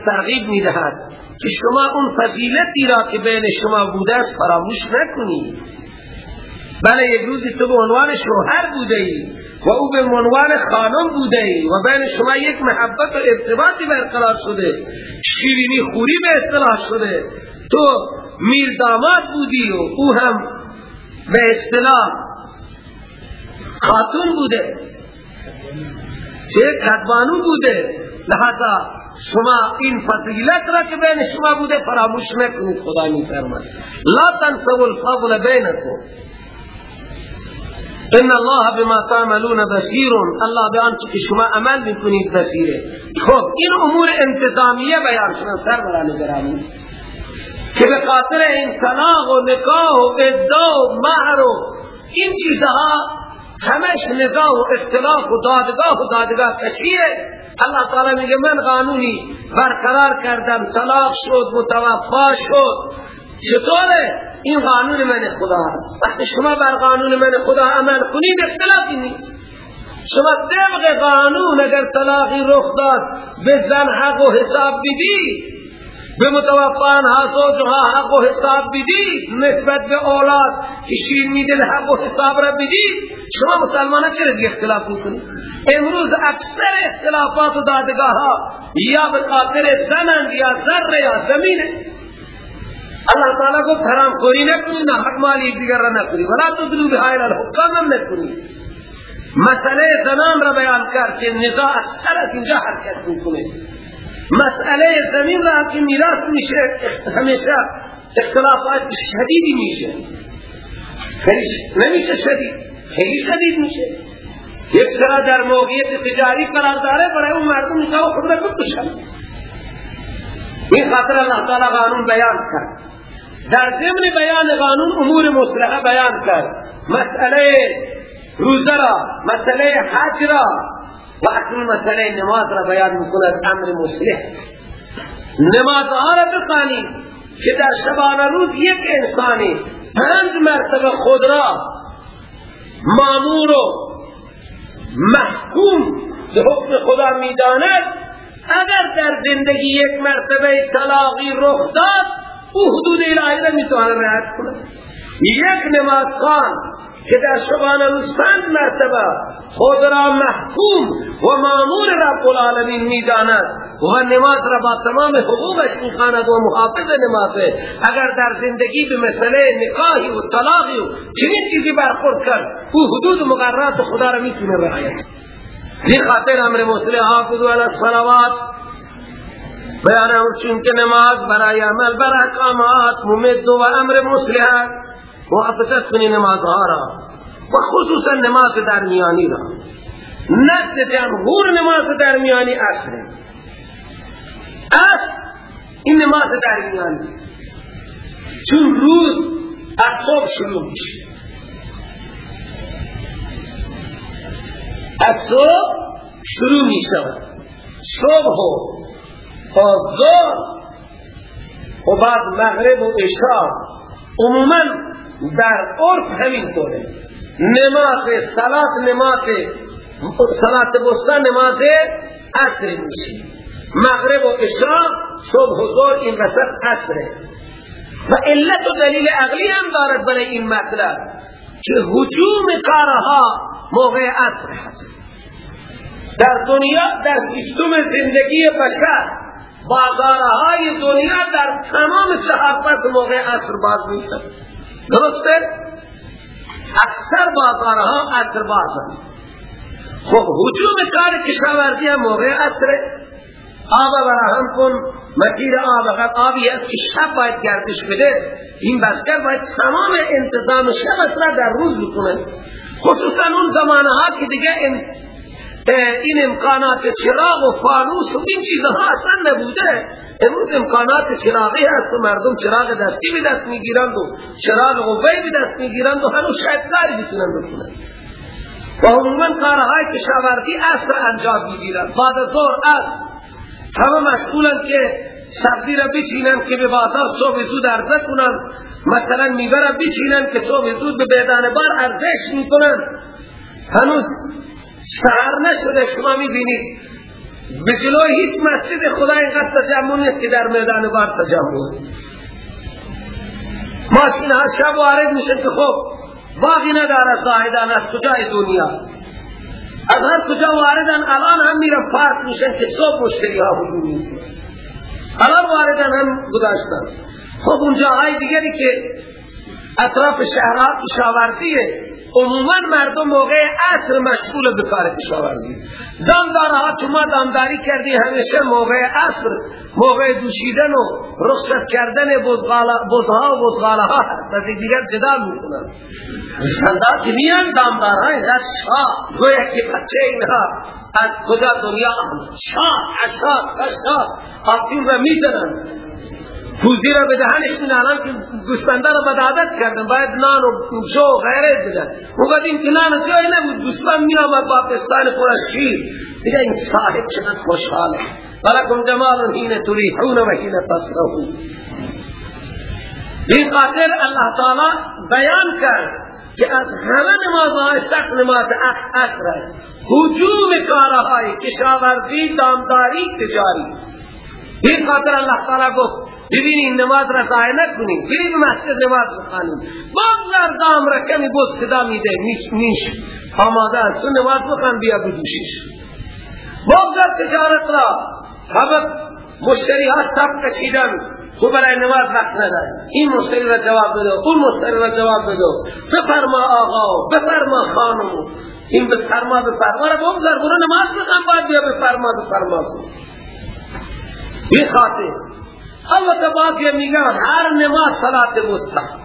ترغیب می‌دهد که شما اون فضیلتی را که بین شما بوده است فراموش نکنید. بله یک روزی تو به عنوان شوهر بوده ای و او به عنوان خانم بوده ای و بین شما یک محبت و ارتباطی برقرار شده. شیرینی خوری به اصطلاح شده. تو میر داماد بودی و او هم به اصطلاح خاتون بوده. چه خدبانو بوده. لحظا شما این فضیلت را که بین شما بوده فراموش نکنید خدا می فرمد لا تنسوا الفضل بینکم. ان الله بما تعملون بصیر. الله به آنچه که شما عمل می‌کنید بصیره. خب این امور انتظامیه بیان شدن سر گرامی که به خاطر این طلاق و نکاح و ادعا و مهر و این چیزها همش نزاع و اختلاف و دادگاه و دادگاه کشیه. اللہ تعالی میگه من قانونی برقرار کردم طلاق شد متوفا شد. چطوره؟ این قانون من خدا هست وقتی شما بر قانون من خدا عمل کنید اختلافی نیست. شما طبق قانون اگر طلاقی رخ داد به زن حق و حساب بدید به متوفان حاصل جها حق و حساب بدید. نسبت به اولاد که شیر میدل حق و حساب را بدید. شما مسلمان چرا دیگه اختلاف می‌کنید؟ امروز اکثر اختلافات و دادگاه ها یا به خاطر زنند یا ذر یا زمینه. اللہ تعالی کو حرام خوری نکنی نہ حق مال ایک دیگر را نکنی ولا تدلو بحائل الحکام هم نکنی مسئله زنان را بیان کر که نزاع اکثر از اینجا حرکت می‌کنه. مسئله زمین را که میراث میشه همیشه اختلافات شدیدی میشه. خیلی نمیشه شدید. خیلی شدید میشه. یک سرا در موقعیت تجاری قرار داره برای اون مردم نکاح خود را بکشن. این خاطر اللہ تعالی قانون بیان کرد. در ضمن بیان قانون امور مصلحه بیان کرد. مسئله روزه را مسئله حج را و اکنون مسئله نماز را بیان می‌کند امر مصلح. نمازها را بخوانید که در شبانه روز یک انسانی پنج مرتبه خود را مامور و محکوم به حکم خدا می‌داند. اگر در زندگی یک مرتبه طلاقی رخ داد او حدود الهی را می‌تواند رعایت کند. یک نماز خان که در شبان روز پنج مرتبه خود را محکوم و معمول رب العالمین می‌داند و نماز را با تمام حقوقش می‌خواند و محافظ نمازه اگر در زندگی به مسئله نکاحی و طلاقی و چنین چیزی برخورد کرد او حدود مقررات خدا را می‌تونه رعایت این خاطر امر مسلح حافظ علی الصلوات بیان چون که نماز برای عمل بر احکامات ممد و امر مسلح محافظت کنی نمازها را. و خصوصا نماز درمیانی را. نزد جمهور نماز درمیانی اصل اصل این نماز درمیانی چون روز صبح شروع میشه. از صبح شروع میشه. صبح و ظهر و بعد مغرب و عشاء. عموما در عرف همینطوره. نماز صلات نماز صلات بستا نماز عصر میشه. مغرب و عشاء صبح و ظهر این وسط عصره. و علت و دلیل عقلی هم دارد برای این مطلب که حجوم کارها موقع عصر هست. در دنیا در سیستم زندگی بشر بازارهای دنیا در تمام چهار پس موقع عصر باز میشن درسته؟ اکثر بازارها عصر بازن. خب حجوم کار کشاورزی هم موقع عصره. آب براهم کن مسیر آب اگر آبی است که شب باید گردش بده. این بسکر باید تمام انتظام شب را در روز بکنه خصوصا اون زمانه ها که دیگه این امکانات چراغ و فانوس و این چیزها اصلا نبوده. امروز امکانات چراغی هست و مردم چراغ دستی به دست می‌گیرند و چراغ قوی به دست می‌گیرند و هنوز شاید کاری بتونن بکنن و عموما کارهای کشاورزی اصر انجام می‌گیرند. بعد از ظهر اصر همه مشغولن که سبزی را بچینن که به بازار صبح زود عرضه کنن مثلا میوه را بچینن که صبح زود به بیدان بار ارزش می‌کنن هنوز سهر نشده شما می‌بینید. به جلوی هیچ مسجد خدا اینقدر تجمع نیست که در میدان بار تجمع ماشین ها شب وارد میشن که خب باقی نداره صاحدان از کجای دنیا؟ از هر کجا واردن الان هم میرن پارک میشن که صبح مشتری ها حضور الان واردن هم گذاشتن. خب اون جاهای دیگری که اطراف شهرها کشاورزیه. عموما مردم موقع عصر مشغول به کار کشاورزی. دامدارها چما دامداری کردی همیشه موقع عصر موقع دوشیدن و رخصت کردن بزها و بزغاله ها. هست دیگر جدا می‌کنن شندار که میان دامدارها اینقدر شاه. گویا که بچه اینها از کجا دنیا شاه اشاد اشاد آفین را میدنن کوزی را به دهنش الان که گوسفنده را بدعادت کردن باید نان و جو و غیره بدن. او قدیم که نان جایی نبود گوسفند می آمد با پستان پر از شیر دیگه این صاحب چقدر خوشحاله. ولکم جمال حین تریحون و حین تصرفون این قاتل اللہ تعالی بیان کرد که از همه نمازهای سخت نماز اثر است. حجوم کارهای کشاورزی دامداری تجاری. این خاطر اللہ تعالی گفت. ببینی نماز را ضایع نکنید برید مسجد نماز بخوانید بگذار دام را کمی بود صدا میده. میش آماده است تو نماز بخوان بیا بدوشیش بگذار تجارت را. همه مشتری ها سب کشیدن. تو برای نماز وقت نداری. این مشتری را جواب بده. اون مشتری را جواب بده. بفرما آقا. بفرما خانم. این بفرما بفرما را بگذار برو نماز بخوان. باید بیا بفرما بفرما. این خاطر اللہ تبارک یہ هر نماز صلات مستحب۔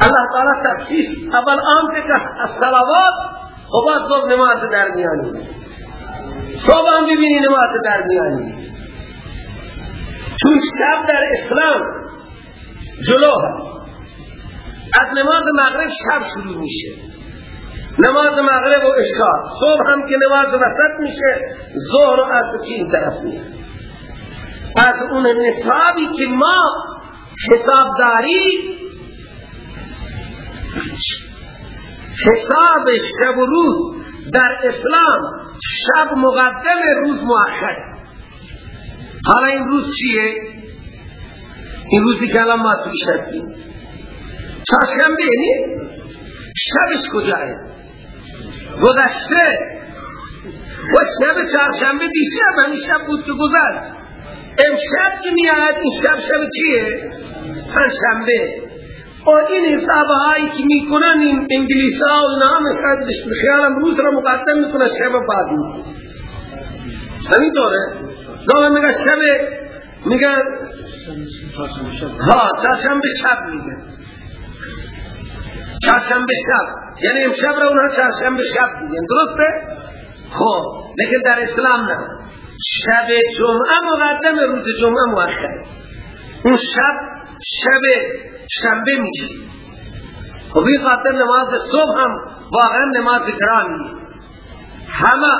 اللہ تعالی تخصیص اول عام کے الصلوات و بعد دو نماز درمیانی صبح هم ببینی نماز در میانی۔ چون شب در اسلام جلو هست از نماز مغرب شب شروع میشه۔ نماز مغرب و اشار صبح هم که نماز وسط میشه ظهر و عصر چین طرف میاد از اون نصابی که ما حساب داری حساب شب و روز در اسلام شب مقدم روز مؤخر. حالا این روز چیه؟ این روزی که الان ما توش هستیم. چاشنبه نی؟ شبش کجاه گذشته. و شب چهارشنبه دیشب همین شب بود که گذشت. امشب که میاد این شب شب چیه؟ پنجشنبه. و این حساب هایی که می‌کنن این انگلیس ها و نام شاید خیالم روز را مقدم می‌کنن شب بعد می‌کنن. همین طوره. دولت میگه شب میگه ها چهارشنبه شب میگه. چهارشنبه شب. یعنی امشب را اونها چهارشنبه شب میگن درسته؟ خب لیکن در اسلام نه. شب جمعه مقدم روز جمعه مؤخر اون شب شب شنبه میشه. خب این خاطر نماز صبح هم واقعا نماز گرامیه همه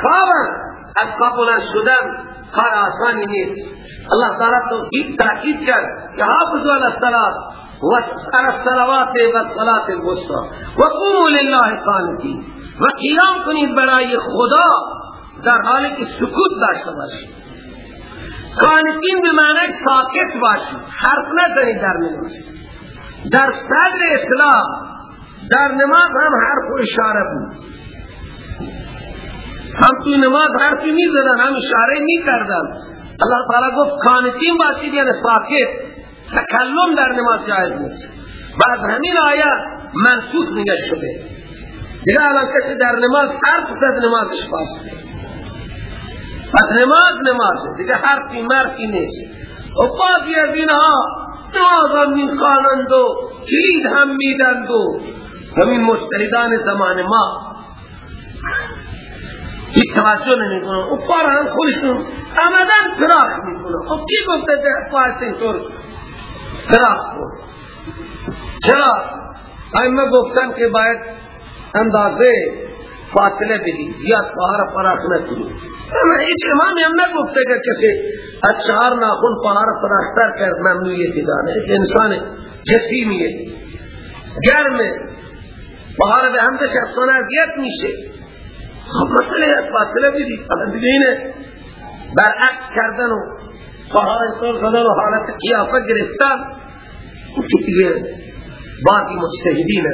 خوابن. از خواب بلند شدن کار آسانی نیست. الله تعالی توحید تاکید کرد که حافظوا علی الصلاة و علی الصلوات و الصلاة الوسطى و قوموا لله قانتین و قیام کنید برای خدا در حالی که سکوت داشته باشید. قانتین به معنی ساکت باشید حرف نزنید در نماز در صدر اسلام در نماز هم حرف و اشاره بود. هم توی نماز حرفی می زدن هم اشاره می کردن اللہ تعالی گفت قانتین باشید یعنی ساکت تکلم در نماز جایز نیست. بعد همین آیه منسوخ نگه شده. دیگه الان کسی در نماز حرف زد نمازش فاسده پس نماز نماز دیگه حرفی مرفی نیست. و بعضی از اینها نماز هم می خوانند و کلید هم میدند و همین مشتریدان زمان ما. هیچ توجه نمی کنن او پار هم خودشون آمدن فراخ می کنن خب کی گفته ده پاست اینطور؟ فراخ کن چرا؟ ایمه گفتن که باید اندازه فاصله بدی زیاد پاهر فراخ نکنی اما هیچ امامی هم نگفته که کسی از چهار ناخون پاهر فراختر کرد. ممنوعیتی دانه ایک انسان جسیمیه. گرمه. پاهر به همدش افسانه ازیت میشه. خب مسئله فاصله بدید حالا دیگه اینه برعکس کردن و پاها اینطور زدن و حالت قیافه گرفتن. که دیگه باقی مستهدین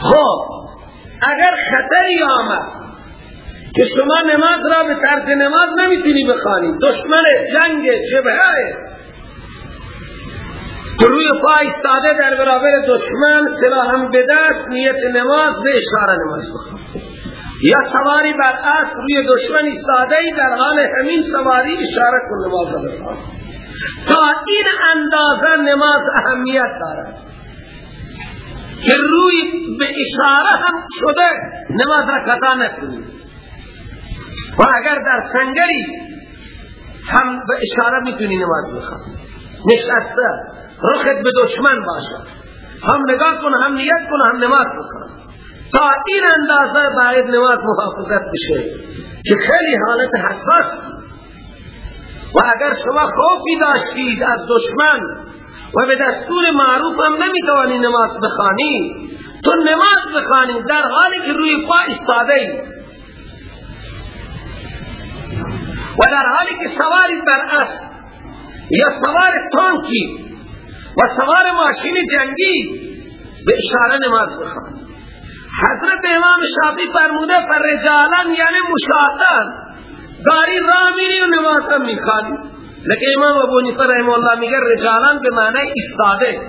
خب اگر خطری آمد که شما نماز را به طرز نماز نمی‌تونی بخوانی دشمن جنگ جبهه. تو روی پا استاده در برابر دشمن سلاحم بدست نیت نماز به اشاره نماز بخوانی یا سواری بر اسب روی دشمن ایستاده ای در حال همین سواری اشاره کن نماز بخوان. تا این اندازه نماز اهمیت دارد. که روی به اشاره هم شده نماز را قضا نکنی. و اگر در سنگری هم به اشاره می‌تونی نماز بخوان. نشسته رخت به دشمن باشه. هم نگاه کن هم نیت کن هم نماز بخوان. تا این اندازه باید نماز محافظت بشه که خیلی حالت حساس. و اگر شما خوفی داشتید از دشمن و به دستور معروف هم نمی‌توانی نماز بخانی تو نماز بخانی در حالی که روی پا استاده ای و در حالی که سواری بر اسب یا سوار تانکی و سوار ماشین جنگی به اشاره نماز بخوانی. حضرت امام شافی فرموده رجالان یعنی مشاهدان داری را میری و نماز هم لیکن امام ابو نیفر رحمه الله میگه رجالان به معنی استاده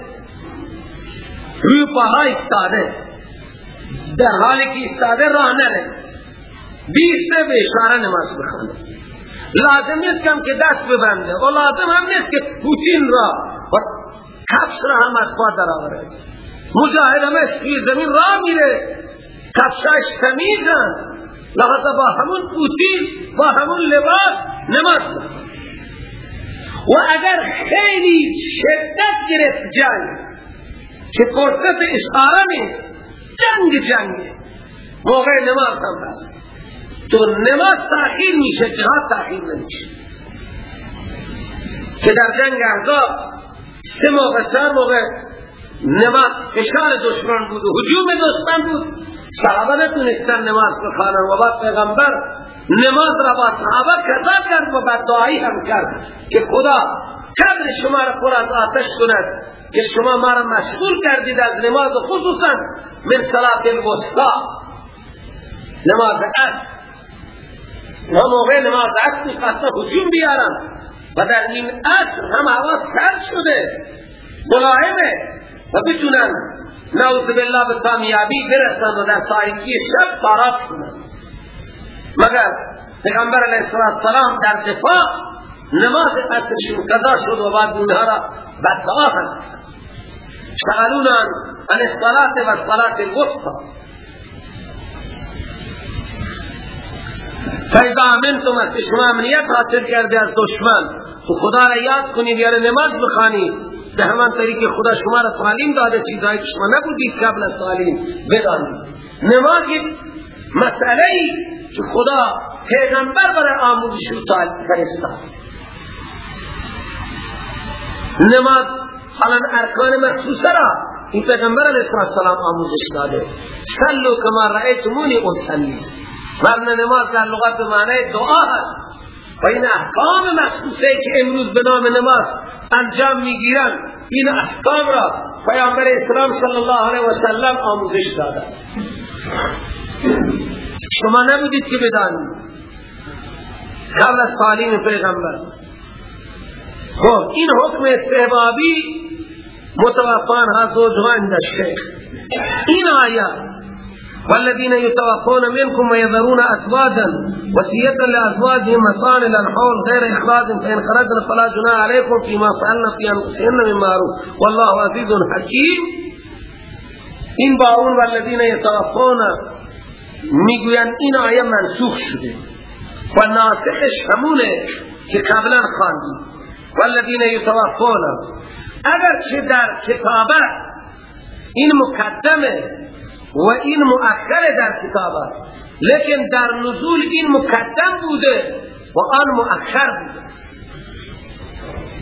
روی پاها استاده در حالی که استاده راه نره. بیسته به اشاره نماز بخوانه لازم نیست که که دست ببنده. و لازم هم نیست که پوتین را. و کفش را هم از در آورد مجاهد همش توی زمین را میره. کفشاش تمیزن. لحظه با همون پوتین با همون لباس نماز و اگر خیلی شدت گرفت جنگ که فرصت اشاره نیست جنگ جنگ. موقع نماز هم هست. تو نماز تاخیر میشه جهاد تاخیر نمیشه. که در جنگ احزاب سه موقع چهار موقع نماز فشار دشمن بود و حجوم دشمن بود. صحابه نتونستن نماز بخوانن و بعد پیغمبر نماز را با صحابه کذا کرد و بعد دعایی هم کرد که خدا قدر شما را پر از آتش کند که شما ما را مشغول کردید از نماز خصوصا من صلات الوسطا نماز عصر. و موقع نماز عصر می‌خواستن حجوم بیارن و در این عصر هم آواز سرد شده. ملاحمه و بتونن نعوذ بالله به کامیابی برسن و در تاریکی شب پاراس کنن. مگر پیغمبر علیه السلام در دفاع نماز عصرشون قضا شد و بعد اونها را بدعا هم شغلون عن الصلاة و الصلاة الوسطى فیضا امنتم از شما امنیت حاصل کرده از دشمن. تو خدا را یاد کنید یعنی نماز بخانید به همان طریق خدا شما را تعلیم داده چیزایی که شما نبودید قبل از تعلیم بدانید. نماز یک مسئله ای که خدا پیغمبر برای آموزش و تعلیم فرستاد. نماز حالا ارکان مخصوصه را این پیغمبر علیه السلام آموزش داده. سلو کما رأیتمونی اصلی. ورنه نماز در لغت معنی دعا هست. و این احکام مخصوصه که امروز به نام نماز انجام می‌گیرن این احکام را پیامبر اسلام صلی الله علیه و سلم آموزش داده. شما نبودید که بدانید. قبل از تعلیم پیغمبر. خب این حکم استحبابی متوفان ها زوجها عند الشیخ این آیات والذين يتوفون منكم ويذرون أزواجا وصية لأزواجهم متاعا إلى الحول غير إخراج فإن خرجنا فلا جناح عليكم فيما فعلنا في أنفسهن من معروف. والله عزيز حكيم. این با اون والذین یتوفون میگویند این آیه منسوخ شده. و ناسخش همونه که قبلا خواندیم والذین یتوفون. اگر چه در کتابت این مقدمه و این مؤخر در کتابت لیکن در نزول این مقدم بوده و آن مؤخر بوده.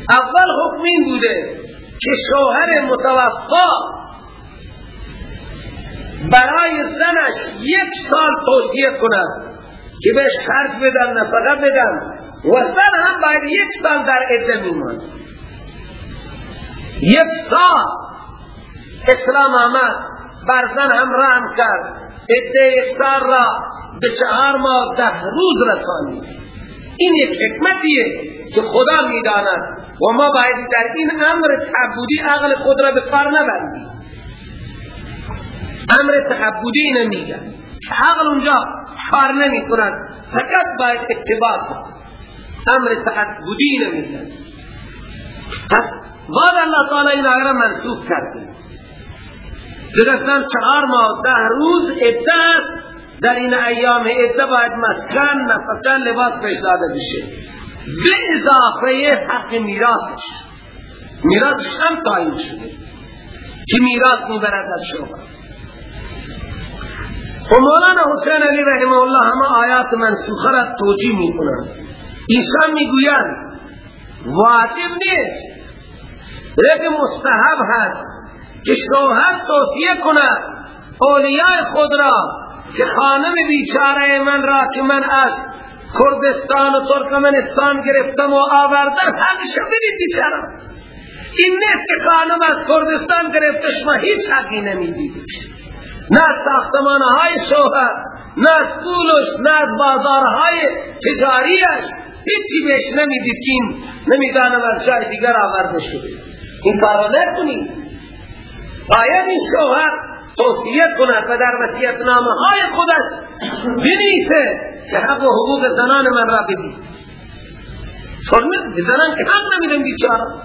اول حکم بوده که شوهر متوفا برای زنش یک سال توصیه کند که بهش خرج بدن نفقه بدن و زن هم باید یک سال در عده میمان یک سال. اسلام آمد برزن هم رحم کرد. اده اکسار را به چهار ماه ده روز رسانی. این یک حکمتیه که خدا می‌داند. و ما باید در این امر تعبودی عقل خود را به کار نبندی امر تعبودی نمیگن عقل اونجا کار نمی کند فقط باید اتباع امر تعبودی نمیگن پس بعد الله تعالی این آیه را منسوخ کرده؟ گرفتن چهار ماه ده روز عده در این ایام عده باید مسکن نفقه لباس پیش داده بشه. به اضافه حق میراثش میراثش هم تعیین شده. که میراث می‌برد از شما. و مولانا حسین علی رحمه الله همه آیات منسوخه را توجیه می‌کنند ایشان می‌گویند واجب نیست. لیکن مستحب هست. که شوهر توصیه کند اولیاء خود را که خانم بیچاره من را که من از کردستان و ترکمنستان گرفتم و آوردم حقش برید بیچاره. این نیست که خانم از کردستان گرفته شما هیچ حقی نمی‌دید. نه ساختمان های شوهر نه سکولش نه بازارهای تجاریش. هیچی بهش نمی‌دید که این نمی‌دانم از جای دیگر آورده شده. این کارا نکنید. باید این شوهر توصیت کند و در وسیعت نامه های خودش بنیسه که حق و حقوق زنان من را بدید چون زنان که حق نمیدن بیچارا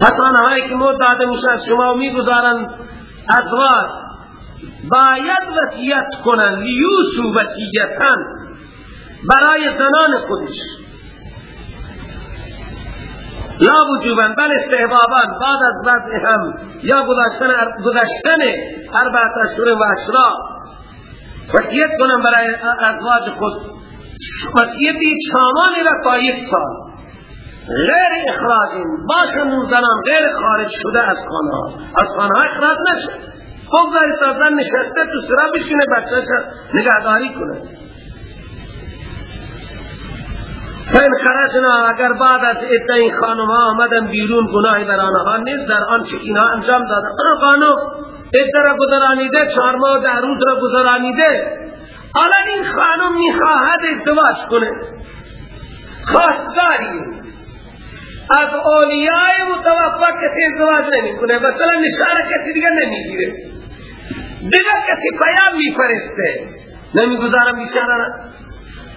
پس آنهایی که موت داده میشن شما می‌گذارن ازواج باید وصیت کنن لیوسو وصیتن برای زنان خودش. لا وجوبن بل استحبابن بعد از وضع هم یا گذاشتن گذاشتن اربعت اشهر و اشرا وصیت کنن برای ازواج خود. وصیتی چامانی را تا یک سال. غیر اخراج باشن زنان غیر خارج شده از خانه از خانه اخراج نشه. بگذاری تا زن نشسته تو سرا بشینه بچهش نگهداری کنه. فین خرجنا اگر بعد از ادعای خانم ها آمدن بیرون گناهی بر آنها نیست در آن چه اینا انجام دادن؟ اون خانم ادعا را گذرانیده چهار ماه ده روز را گذرانیده. الان این خانم می‌خواهد ازدواج کنه. خواستگاری. از اولیای متوفا کسی ازدواج نمی کنه مثلا نشان کسی دیگر نمی‌گیره. دیگر کسی پیام میفرسته. نمی‌گذارم بیچاره.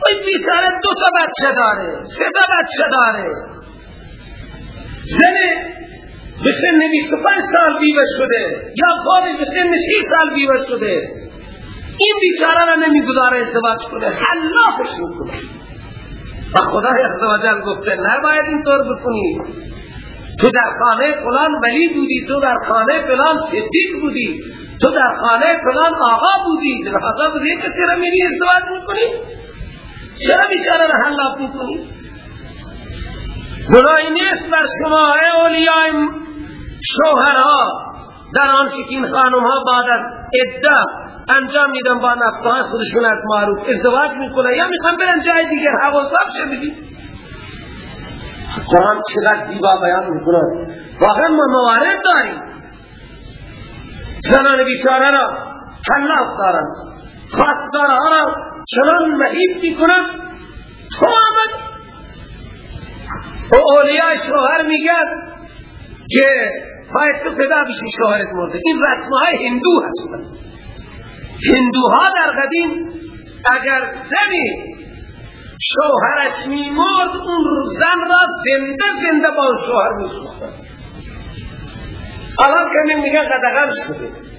این بیچاره دو تا بچه داره سه تا بچه داره. زن به سن 25 سال بیوه شده یا خودش به سن 6 سال بیوه شده. این بیچاره را نمی‌گذاره ازدواج کنه حلافش می‌کنه. و خدا عزوجل گفته نباید اینطور بکنی. تو در خانه فلان ولی بودی تو در خانه فلان صدیق بودی تو در خانه فلان آقا بودی. در حضا بودی کسی را میری ازدواج می‌کنی؟ چرا بیچاره را حلاف می‌کنی؟ گناهی نیست بر شما ای اولیاء شوهرها. در آن که این خانم ها بعد از عده انجام میدن با نفسها خودشون از معروف ازدواج می‌کنه یا می‌خوان برن جای دیگر حواساب شه بگید قرآن چقدر زیبا بیان می‌کنه. واقعا ما موارد داریم. زنان بیچاره را خلاف دارن. خواستگارها را چنان مهیب می‌کنن تو آمد و اولیاء شوهر میگن که باید تو پیدا بشی شوهرت مرده. این رسمهای هندو هستن هندوها در قدیم اگر زنی شوهرش میمرد اون زن را زنده زنده با شوهر میسوختن. الان که میگن قدغن شده.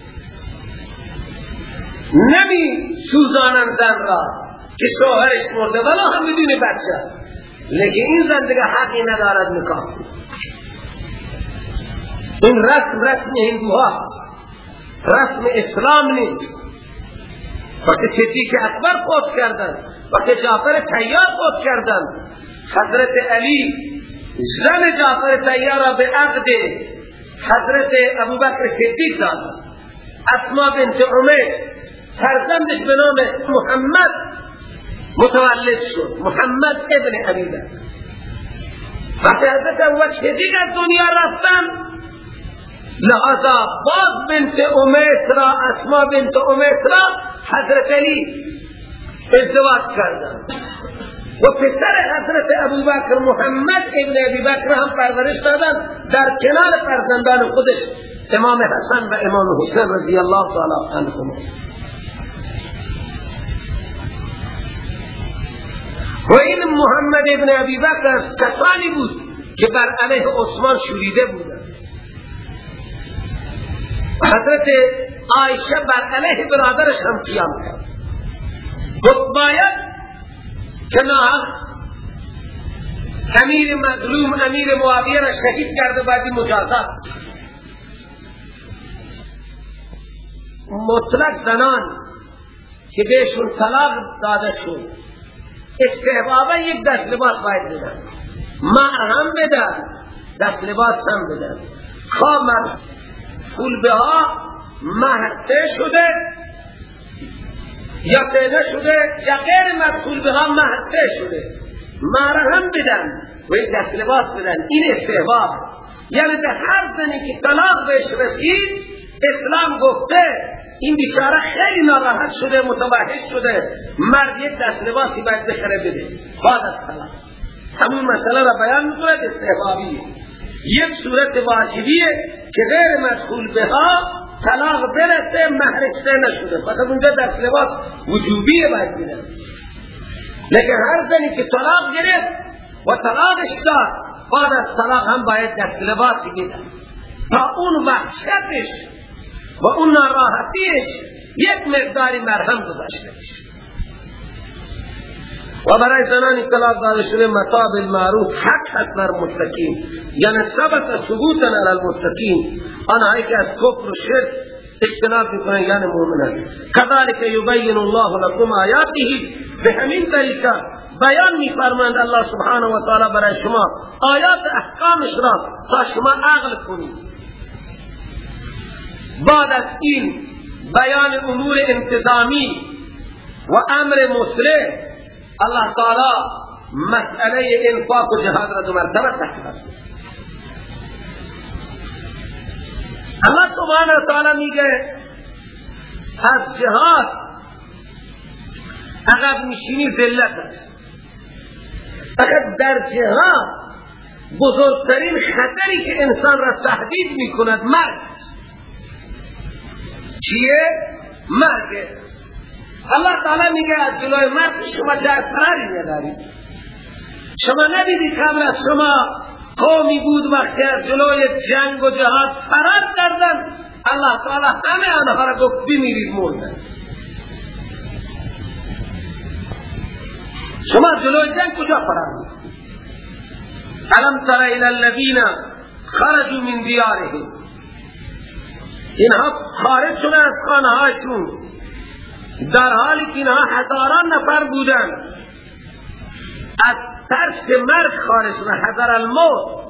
نمی سوزانن زن را که شوهرش مرده. ولا هم بدون بچه. لیکن این زن دیگه حقی ندارد نکاح این رسم رسم هندوها رسم اسلام نیست. وقتی صدیق اکبر خود کردن وقتی جعفر تیار خود کردن حضرت علی زن جعفر تیار را به عقد حضرت ابوبکر صدیق داد. اسما بنت عمر فرزندش به نام محمد متولد شد. محمد ابن عبیده وقتی حضرت ابوبکر صدیق از دنیا رفتن. لحظا باز بنت امیس را اسما بنت امیس را حضرت علی ازدواج کردن. و پسر حضرت ابوبکر محمد ابن ابی بکر هم پرورش دادن. در کنار فرزندان خودش امام حسن و امام حسین رضی الله تعالی عنهم و این محمد ابن عبی بکر کسانی بود که بر علیه عثمان شوریده بودن حضرت عایشه بر علیه برادرش هم قیام کرد. گفت باید که امیر مظلوم امیر معاویه را شهید کرده بعدی مجازات. مطلق زنان که بهشون طلاق داده شد. استحبابا یک دست لباس باید بدن. مهر هم بدن دست لباس هم بدن. خواه پول به ها مهرته شده یا تیده شده یا غیر مدخول به ها مهرته شده. مهر هم بدن و یک دست لباس بدن. این استحباب. یعنی به هر زنی که طلاق بهش رسید اسلام گفته این بیچاره خیلی ناراحت شده متوحش شده. مرد یک دست لباسی باید بخره بده. بعد از طلاق همون مسئله را بیان می‌کنه استحبابیه یک صورت واجبیه که غیر مدخول به ها طلاق برسه مهرشته نشده. پس اونجا دست لباس وجوبیه باید بده. لیکن هر زنی که طلاق گرفت و طلاقش داد بعد از طلاق هم باید دست لباسی بده. تا اون وحشتش و اون ناراحتیش یک مقداری مرهم گذاشته و برای زنانی طلاق داده شده مطاب المعروف حق هست بر متقین. یعنی ثبت ثبوتا علی المتقین. آنهایی که از کفر و شرک اجتناب می‌کنن یعنی كذلك يبين الله لكم آیاته. به همین طریقه بیان میفرماند الله سبحانه و تعالی برای شما آیات احکامش را تا شما عقل کنید. بعد از این بیان امور انتظامی و امر مسلح الله تعالی مسئله انفاق و جهاد را دو مرتبه تحقیق الله سبحانه تعالی میگه از جهاد عقب نشینی ذلت است. اگر در جهاد بزرگترین خطری که انسان را تهدید می‌کند مرگ چیه؟ مرگ. الله تعالی میگه از جلوی مرد شما جای فراری ندارید شما ندیدی قبل از شما قومی بود وقتی از جلوی جنگ و جهاد فرار کردن؟ الله تعالی همه آنها را گفت بمیرید مردن. شما جلوی جنگ کجا فرار علم تر الى الذین خرجوا من دیارهم. اینها خارج شده از خانه هاشون. در حالی که اینها هزاران نفر بودن. از ترس مرگ خارج و حضر الموت.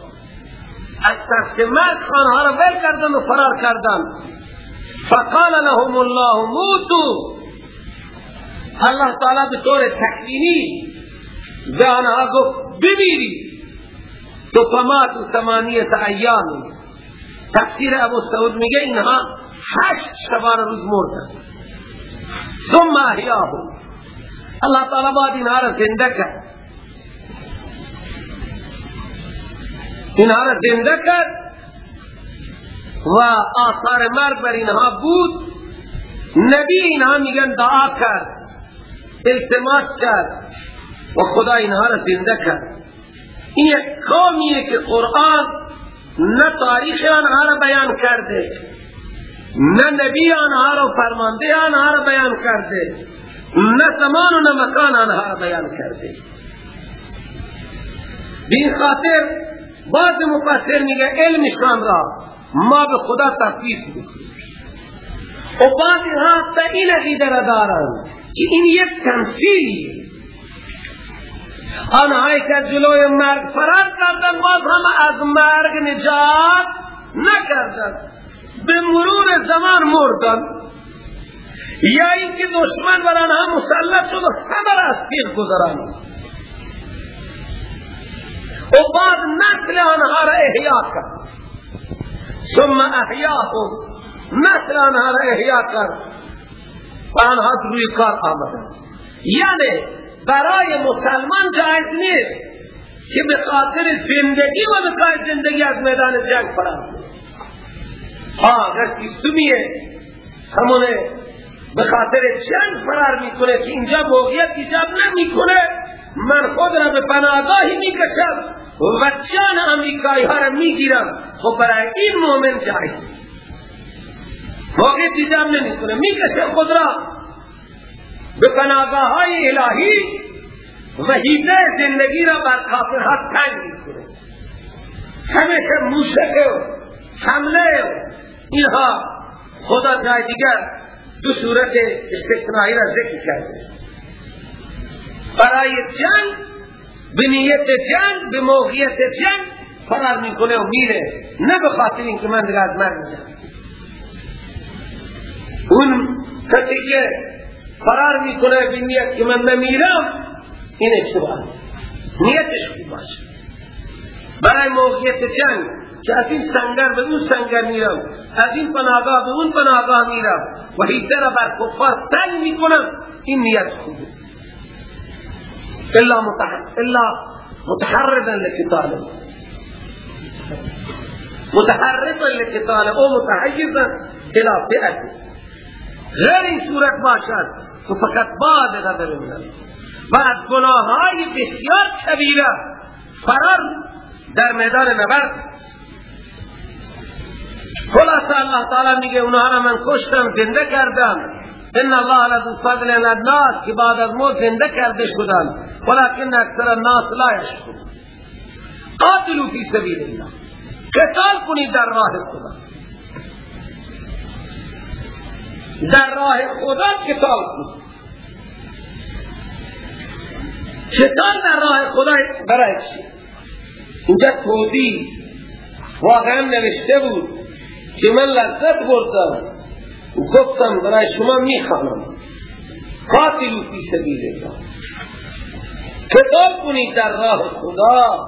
از ترس مرگ خانها را بل کردن و فرار کردن. فقال لهم الله موتو. الله تعالی به طور تحوینی به آنها گفت بمیری. تو فماتو ثمانیت ایام تفسیر ابو سعود میگه اینها هشت شبان روز مردن ثم احیاهم. الله تعالی بعد اینها را زنده کرد. اینها را زنده کرد و آثار مرگ بر اینها بود. نبی اینها میگن دعا کرد. التماس کرد و خدا اینها را زنده کرد. این یک قومیه که قرآن نه تاریخ آنها را بیان کرده نه نبی آنها را فرمانده آنها را بیان کرده نه زمان و نه مکان آنها را بیان کرده. بین خاطر بعض مفسر میگه علمشان را ما به خدا تفیز می‌کنیم و بعضی ها تا این عقیده را دارند که این یک تمثیلی آنهایی که جلوی مرگ فرار کردن باز هم از مرگ نجات نکردن به مرور زمان مردن یا اینکه دشمن بر آنها مسلط شد و همه را از گذران و بعد نسل آنها را احیا کرد. ثم احیاهم نسل آنها را احیا کرد. و آنها روی کار آمدن یعنی برای مسلمان جایز نیست که به خاطر زندگی و به زندگی از میدان جنگ فرار ها سمیه. همونه به خاطر چند فرار می‌کنه که اینجا موقعیت ایجاب نمی‌کنه. من خود را به پناهگاهی می‌کشم و جان امریکایی ها را می‌گیرم. خب برای این مومن جایز. موقعیت ایجاب نمی‌کنه. می‌کشه خود را. به پناهگاه های الهی و حیده زندگی را بر کافرها تنگ می‌کنه. همیشه موشکه و حمله اینها. خدا جای دیگر دو صورت استثنایی را ذکر کرده. برای جنگ به نیت جنگ به موقعیت جنگ فرار می‌کنه و میره. نه به خاطر اینکه من دیگر از مرگ اون کسی فرار می‌کنه به نیت که من نمیرم این اشتباه. نیتش خوب باشه. برای موقعیت جنگ که از این سنگر به اون سنگر میرم از این پناهگاه به اون پناهگاه میرم و هیچ را بر کفار تنگ می‌کنم این نیت خوبه الا الا متحرزا لقتال. متحرزا لقتال او متحیزا الى فئت غیر این صورت باشد. تو فقط بعد غضب من و از گناه های بسیار کبیره فرار در میدان نبرد. خلاص الله تعالی میگه اونها را من کشتم زنده کردم. ان الله لذو فضل على الناس که بعد از موت زنده کرده شدن ولكن اکثر الناس لا يشكرون قاتلوا فی سبیل الله. قتال کنید در راه خدا. در راه خدا کنید قتال در راه خدا برای چی؟ اینجا توضیح واقعا نوشته بود که من لذت بردم گفتم برای شما می‌خوانم. قاتلو فی سبیل الله قتال کنید در راه خدا.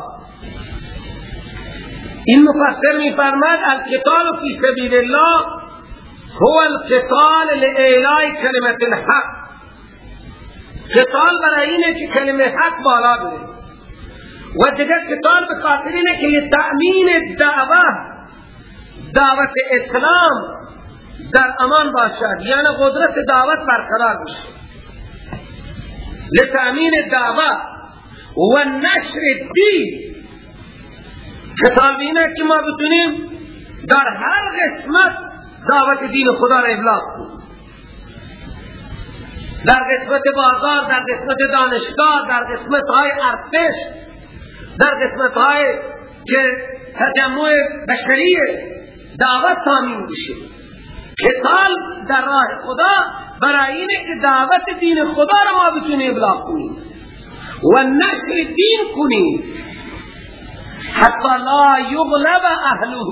این مفسر میفرماد القتال فی سبیل الله هو القتال لإعلاء کلمت الحق. قتال برای اینه که کلمه حق بالا بره. و دیگر قتال به خاطر اینه که تأمین دعوت دعوت اسلام در أمان باشد. یعنی قدرت دعوت برقرار بشه. لتأمین دعوت و نشر دین. کتاب اینه که ما بتونیم در هر قسمت دعوت دین خدا را ابلاغ کنیم در قسمت بازار در قسمت دانشگاه در قسمت های ارتش در قسمت های که تجمع بشریه دعوت تامین بشه قتال در راه خدا برای اینه که دعوت دین خدا را ما بتونیم ابلاغ کنیم. و نشر دین کنیم. حتی لا یغلب اهله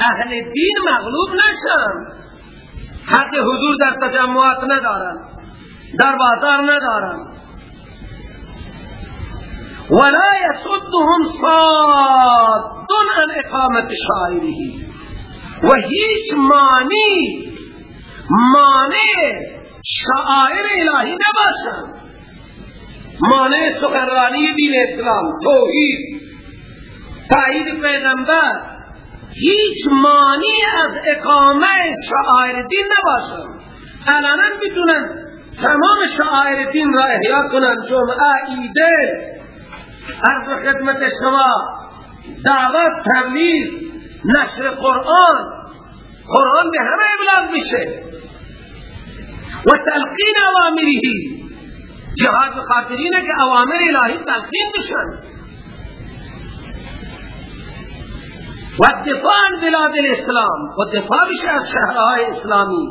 اهل دین مغلوب نشن. حق حضور در تجمعات ندارن. در بازار ندارن. ولا يصدهم صاد عن اقامت شاعره. و هیچ مانی مانع شعائر الهی نباشند مانع سخنرانی دین اسلام توحید تایید پیغمبر هیچ مانی از اقامه شعائر دین نباشند الانا می‌تونن تمام شعائر دین را احیا کنند جمعه ایده عرض خدمت شما. دعوت تبلیغ نشر قرآن. قرآن به همه ابلاغ میشه. و تلقین اوامره. جهاد بخاطرینه که اوامر الهی تلقین بشن و دفاع بلاد الاسلام و دفاع بشه از شهرهای اسلامی.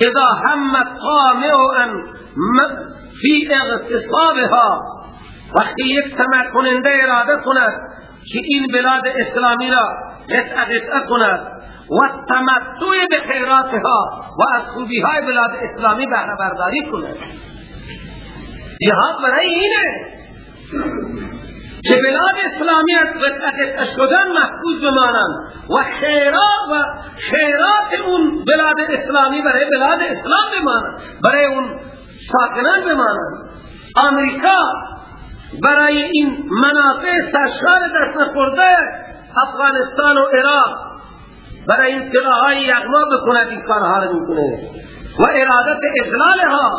اذا همت قامعا فی اغتصابها وقتی یک تمکننده اراده کند که این بلاد اسلامی را قطع قطع کند و تمتع به خیراتها و از خوبی های بلاد اسلامی بهره برداری کند. جهاد برای اینه. که بلاد اسلامی از قطع قطع شدن محفوظ بمانند و خیرات و خیرات اون بلاد اسلامی برای بلاد اسلام بمانند برای اون ساکنان بمانند. امریکا برای این منافع سرشار دست نخورده افغانستان و عراق برای این سلاحهای یغما بکند این کارها رو می‌کنه. و ارادت ها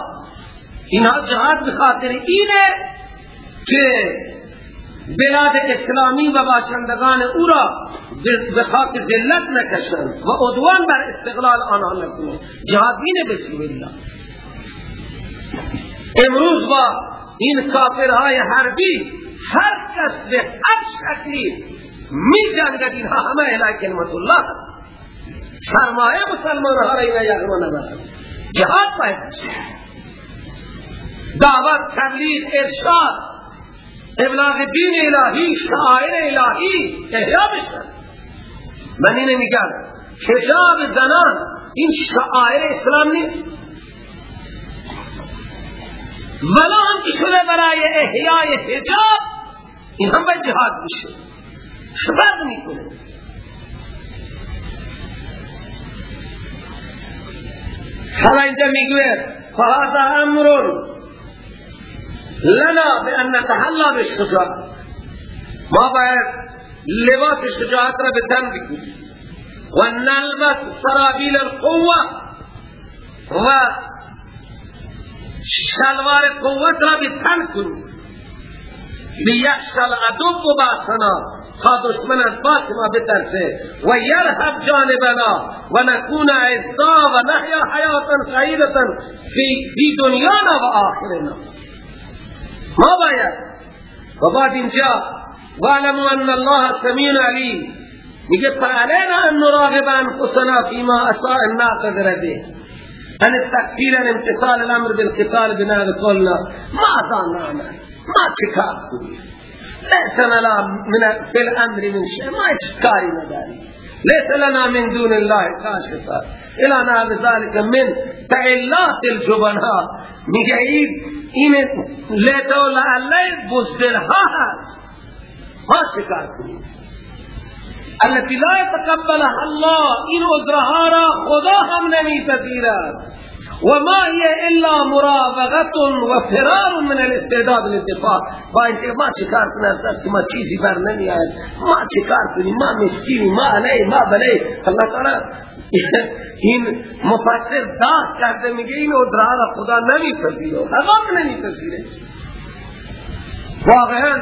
اینها جهاد بخاطر اینه که بلاد اسلامی و باشندگان او را به خاک ذلت نکشند و عدوان بر استقلال آنها نکنه جهاد بینه بسم الله امروز با این کافرهای حربی هر کس به هر شکلی می جنگد. اینها همه الهی کلمت الله سرمایه مسلمان ها را اینا یغما نبرد. جهاد باید دعوت تبلیغ ارشاد. ابلاغ دین الهی شاعر الهی احیا بشن من اینه میگم حجاب زنان این شاعر اسلام نیست. ولا هم که شده برای احیای حجاب این هم به جهاد میشه شبه می‌کنه. حالا اینجا می‌گوید فهذا امر لنا به ان نتحلا بالشجاع ما باید لباس شجاعت را به تن بکنیم و نلبس سرابیل القوة. و شلوار قوت را به تن کنید لیخشل عدو و باسنا تا دشمن از باک ما بترسه. و یرهب جانبنا. و نکون عزا و نحیا حیاتا خیرتا فی دنیانا و آخرنا ما باید؟ و بعد اینجا وعلموا ان الله سمیع علیم. میگه فعلینا ان نراقب انفسنا فيما الناقض رده ان التكفير ان امتصال الامر بالقتال بنا ما نعمل ما چکار ليس لنا من الامر من شيء ما اشكاري نداري ليس لنا من دون الله كاشفا إلى نال ذلك من تعلات الجبناء. میگه این لیتو لعلی بزدل ها هست. ما شکار کنیم. التي لا يتقبلها الله این عذرها را خدا هم نمی پذیرد وما هي إلا مرافقت و فرار من الاستعداد للدفاع با اینکه ما چکار کنیم از ما چیزی بر نمی ما چکار کنیم ما مسکینی ما علی ما بلی اللہ تعالی این مفسر داد کرده میگه این ادرار خدا نمی پذیره حقام نمی پذیره واقعا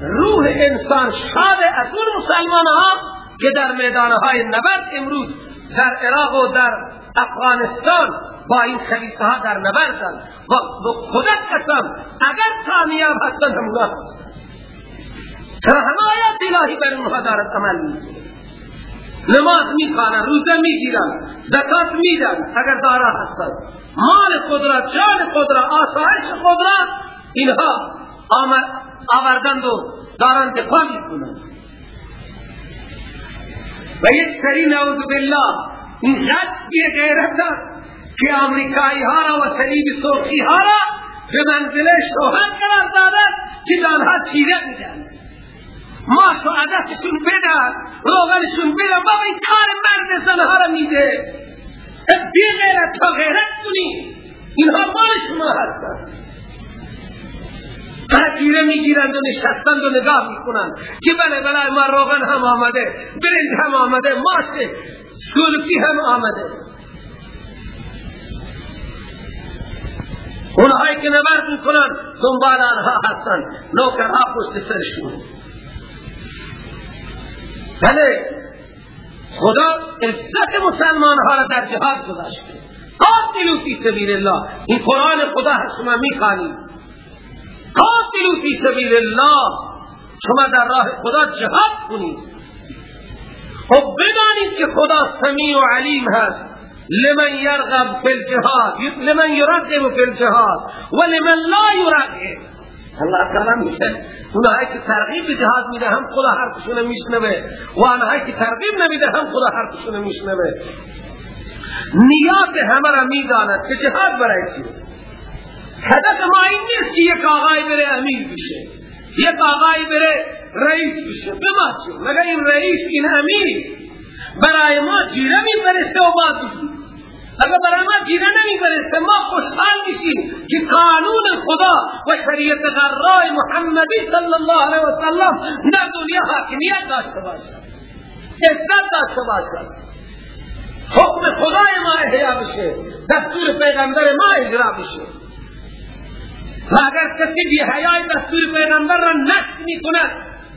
روح انسان شاد از اون مسلمان ها که در میدان های نبرد امروز در عراق و در افغانستان با این خلیصه ها در نبردن. و خودت قسم اگر کامیاب هستن هم هستن چرا همه آیات الهی بر اونها دارد عمل؟ می‌کنه نماز می‌خوانن روزه می‌گیرن زکات میدن اگر دارا هستن. مال خود را جان خود را آسایش خود را اینها آوردند و دارن دفاع می‌کنن و یک سری نعوذ بالله این غد غیرت که امریکایی ها را و صلیب سرخی ها را به منزله شوهر قرار دادن که دانها چیره میدن. ما شهدتشون بدن روغنشون بدن بابا این کار مرد زنها را میده. بی غیرت تا غیرت کنی. اینها مال شما هستن. تحقیره می‌گیرند و نشستند و نگاه می‌کنند. که بله بله ما روغن هم آمده برنج هم آمده ماست سولفی هم آمده. اونهایی که نبرد می‌کنن دنبال آنها هستن نوکرها پشت سرشون. بله خدا عزت مسلمان ها را در جهاد گذاشته. قاتلو فی سبیل الله. این قرآن خدا هست شما می‌خوانید. قاتلو فی سبیل الله. شما در راه خدا جهاد کنید. خب بدانید که خدا سمیع و علیم هست. لمن يرغب في الجهاد. لمن يرغب في الجهاد. ولمن لا يرغب الله تعالی میشه. اونهایی که ترغیب به جهاد میده هم خدا حرفشون میشنوه. و آنهایی که ترغیب نمیده هم خدا حرفشون میشنوه. نیات همه را می‌داند که جهاد برای چی؟ هدف ما این نیست که یک آقای بره امیر بشه. یک آقای بره رئیس بشه. ما مگر این رئیس این امیر برای ما جیره می برسه و باید اگر برای ما جیره نمی برسه ما خوشحال میشیم که قانون خدا و شریعت غرای محمدی صلی الله علیه وسلم در دنیا حاکمیت داشته باشد. عزت داشته باشد. حکم خدای ما احیا بشه. دستور پیغمبر ما اجرا بشه. و اگر کسی بی حیای دستور پیغمبر را نقص می کند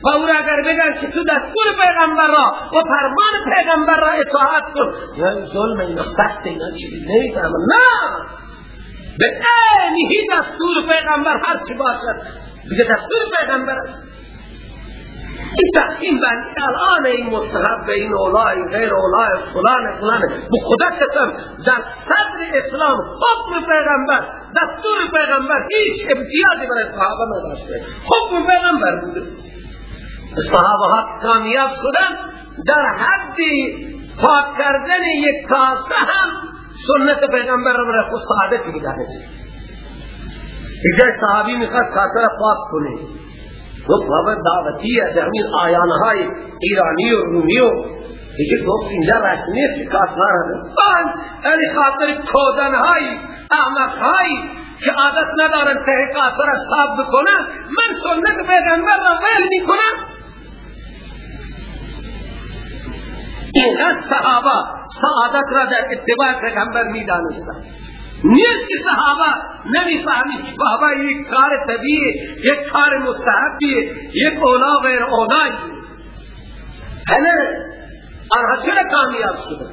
و او را اگر بگن که تو دستور پیغمبر را و فرمان پیغمبر را اطاعت کن. یعنی ظلم اینا سخت اینا چیزی نمی‌فهمن. نه! به اینی دستور پیغمبر هر چی باشد. بگه دستور پیغمبر است. این تقسیم بندی الان این مستحب این اولای غیر اولای فلان فلان. به خدا قسم در صدر اسلام حکم پیغمبر دستور پیغمبر هیچ امتیازی برای صحابه نداشته. حکم پیغمبر بوده. صحابه ها کامیاب شدن در حد پاک کردن یک کاسه هم سنت پیغمبر را برای خود سعادت می‌دانست. یک صحابی می‌خواد کاسه را پاک کنه. گفت دعوتی از همین آیانهای ایرانی و رومی و دیگه گفت اینجا رشت نیست کاسه را من علی خاطر کودنهای احمقهایی که عادت ندارن کاسه را صاف بکنن من سنت پیغمبر را ویل می‌کنم اینقدر صحابه سعادت را در اتباع پیغمبر می دانستن نیست که صحابه نمی فهمید که بابا یک کار طبیعی یک کار مستحبی یک اولا غیر اولایی آنها چرا کامیاب شده.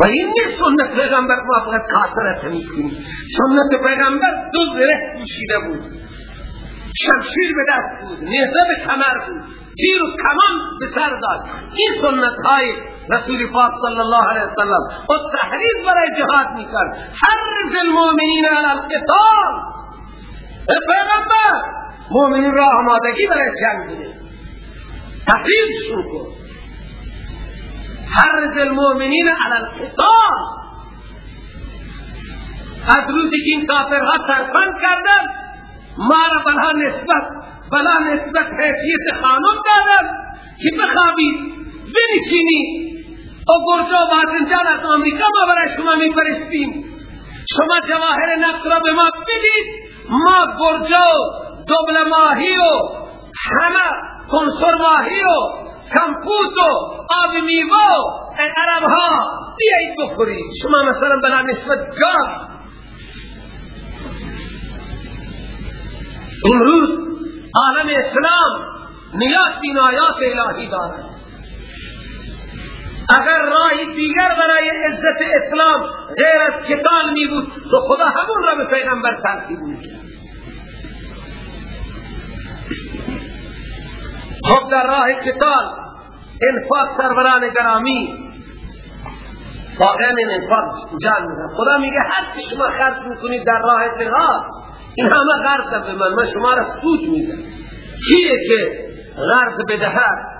و این نیست سنت پیغمبر ما فقط کاسرت تمیز کنی سنت پیغمبر دو زره پوشیده بود. شمشیر به دست بود نیزه به کمر بود. تیر و کمان به سر داشت این سنت های رسول پاک صلی الله علیه وسلم و تحریف برای جهاد می‌کرد. حرز المؤمنین علی القتال. پیغمبر مؤمنین را آمادگی برای جنگ بده. تحریف شروع کن. حرز المؤمنین علی القتال. از روزی که این کافرها سرپند کردن ما را بلا نسبت بلا نسبت حیثیت خانم دادن که بخوابید بنشینی. و گرجا و بازنجان از امریکا ما برای شما می پرستیم شما جواهر نفت را به ما بدید. ما گرجا دبل ماهی و همه کنسر ماهی و کمپوت و آب میوه عرب ها بیایید بخورید. شما مثلا بلا نسبت گاه امروز عالم اسلام نیاز بین آیات الهی دارد. اگر راهی دیگر برای عزت اسلام غیر از کتال می بود تو خدا همون را به پیغمبر ترتیب می خب در راه کتال انفاق سروران گرامی واقعا این انفاق جان خدا میگه هر شما خرج می‌کنید در راه جهاد این همه غرض به من. من شما را سود میدم. کیه که غرض بدهد؟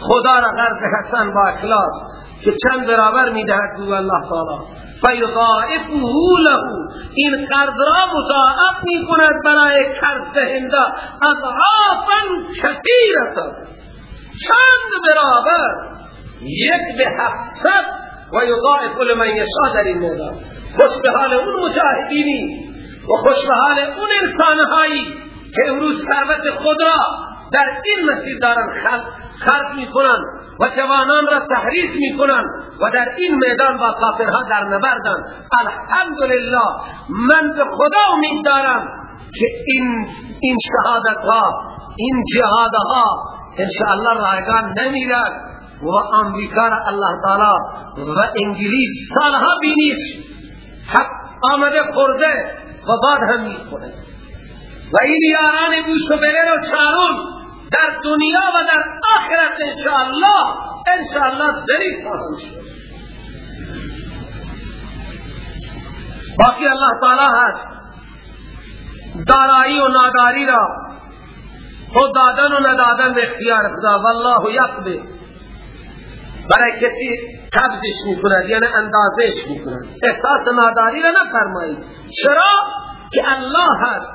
خدا را غرض حسن با اخلاص که چند برابر می‌دهد دو الله تعالی. فیضاعفه له. این قرض را مضاعف می کند برای قرض دهنده. اضعافا کثیرتا. چند برابر؟ یک به هفتصد. و یضاعف لمن یشاء در این میدان خوش به حال اون مجاهدینی. و خوش به حال اون انسانهایی که امروز ثروت خود را در این مسیر دارن خلق می و جوانان را تحریف می کنن و در این میدان با کافرها در نبردن. الحمدلله من به خدا امید دارم که این این شهادت ها این جهاد ها انشاءالله رایگان نمیرد و امریکا را الله تعالی و انگلیس سالها بینیش حق آمده خورده. و بعد هم و این یاران بوش و و شارون در دنیا و در آخرت انشاءالله انشاءالله دلیل خواهند شد. باقی اللہ تعالی هست. دارایی و ناداری را خود دادن و ندادن به اختیار خدا والله یقبه برای کسی قبضش می‌کند یعنی اندازش می‌کند. احساس ناداری را نفرمایید. چرا؟ که الله هست.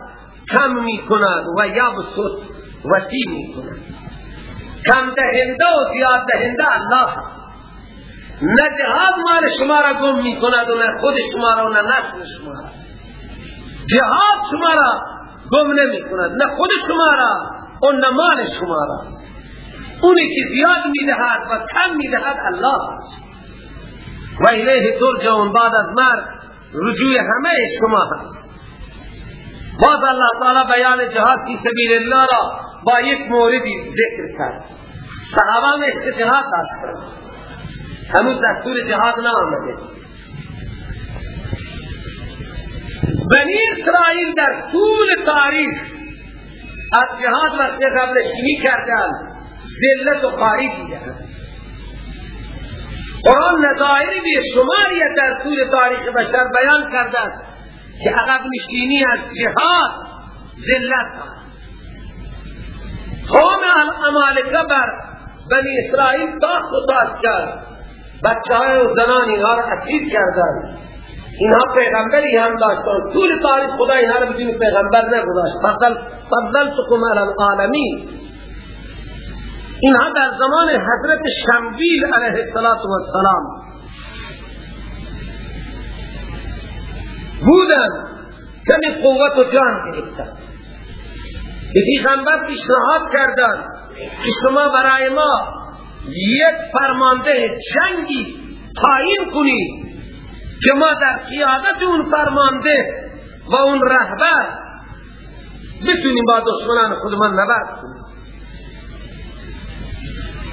کم می‌کند و یبسط وسیع می کم دهنده و زیاد دهنده الله نه جهاد مال شما را گم می کند و نه خود شما را و نه نسل شما را. جهاد شما را گم نمی کند نه خود شما را و نه مال شما را. اونی که زیاد می دهد و کم می دهد الله و الیه ترجعون بعد از مرد رجوع همه شما هست. باز الله تعالی بیان جهاد فی سبیل الله را با یک موردی ذکر کرد. صحابه عشق جهاد داشتن هنوز دستور جهاد نہ آمده بنی اسرائیل در طول تاریخ از جهاد وقت قبل شیمی کردن ذلت و خاری دیدن قرآن نظائری به شماریت در طول تاریخ بشر بیان کرده که عقب نشینی از جهاد ذلت قوم امالکه بر بنی اسرائیل تاخت و تاخت کرد. بچه های و زنان اینها را اسیر کردن اینها پیغمبری هم داشتن طول تاریخ خدا اینها را بدون پیغمبر نگذاشت. فضل فضلتکم علی العالمین. اینها در زمان حضرت شمویل علیه السلام بودن کمی قوت و جان گرفتن به پیغمبر پیشنهاد کردن که شما برای ما یک فرمانده جنگی تعیین کنید که ما در قیادت اون فرمانده و اون رهبر بتونیم با دشمنان خودمان نبرد کنیم.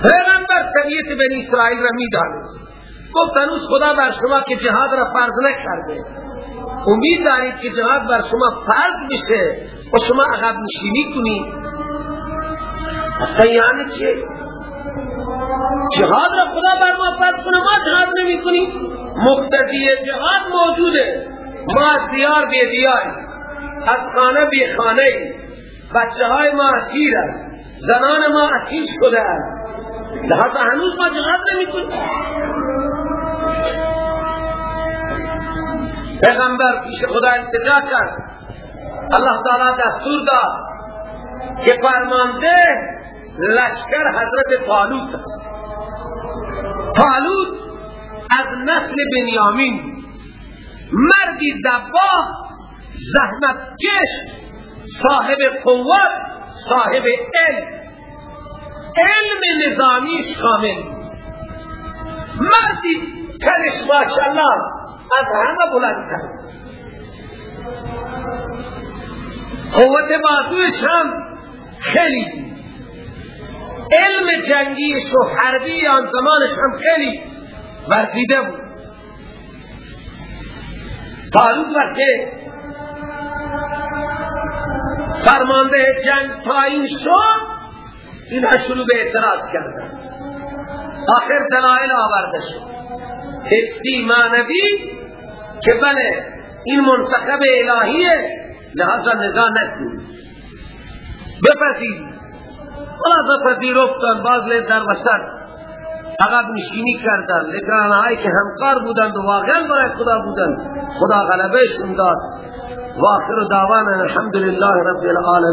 پیغمبر طبیعت بنی اسرائیل را می‌دانست. گفت هنوز خدا بر شما که جهاد را فرض نکرده. امید دارید که جهاد بر شما فرض بشه و شما عقب نشینی کنید. یعنی چیه؟ جهاد را خدا بر ما فرض کنه ما جهاد نمی کنیم. مقتضی جهاد موجوده. ما از دیار بی دیار از خانه بی خانه بچه های ما اسیر زنان ما اسیر شده لحظه هنوز ما جهاد نمی کنیم پیغمبر پیش خدا التجا کرد. الله تعالی دستور داد که فرمانده لشکر حضرت طالوت طالوت از نسل بنیامین. مردی دبا زحمت کش صاحب قوت صاحب علم. علم نظامیش کامل مردی تنش ماشاءالله از همه بلندتر. قوت بازوش هم خیلی. علم جنگیش و حربی آن زمانش هم خیلی ورزیده بود. طالوت وقتی فرمانده جنگ تاین شد. اینها شروع به اعتراض کردن آخر دلائل آورده شد حسی معنوی که بله این منتخب الهیه لحظه نگاه نکنید بپذیرید ولا بپذیرفتن باز لی در وسط عقب نشینی کردن لیکن آنهایی که همکار بودند و واقعا برای خدا بودند خدا غلبهشون داد و آخر دعوانا الحمدلله رب العالمین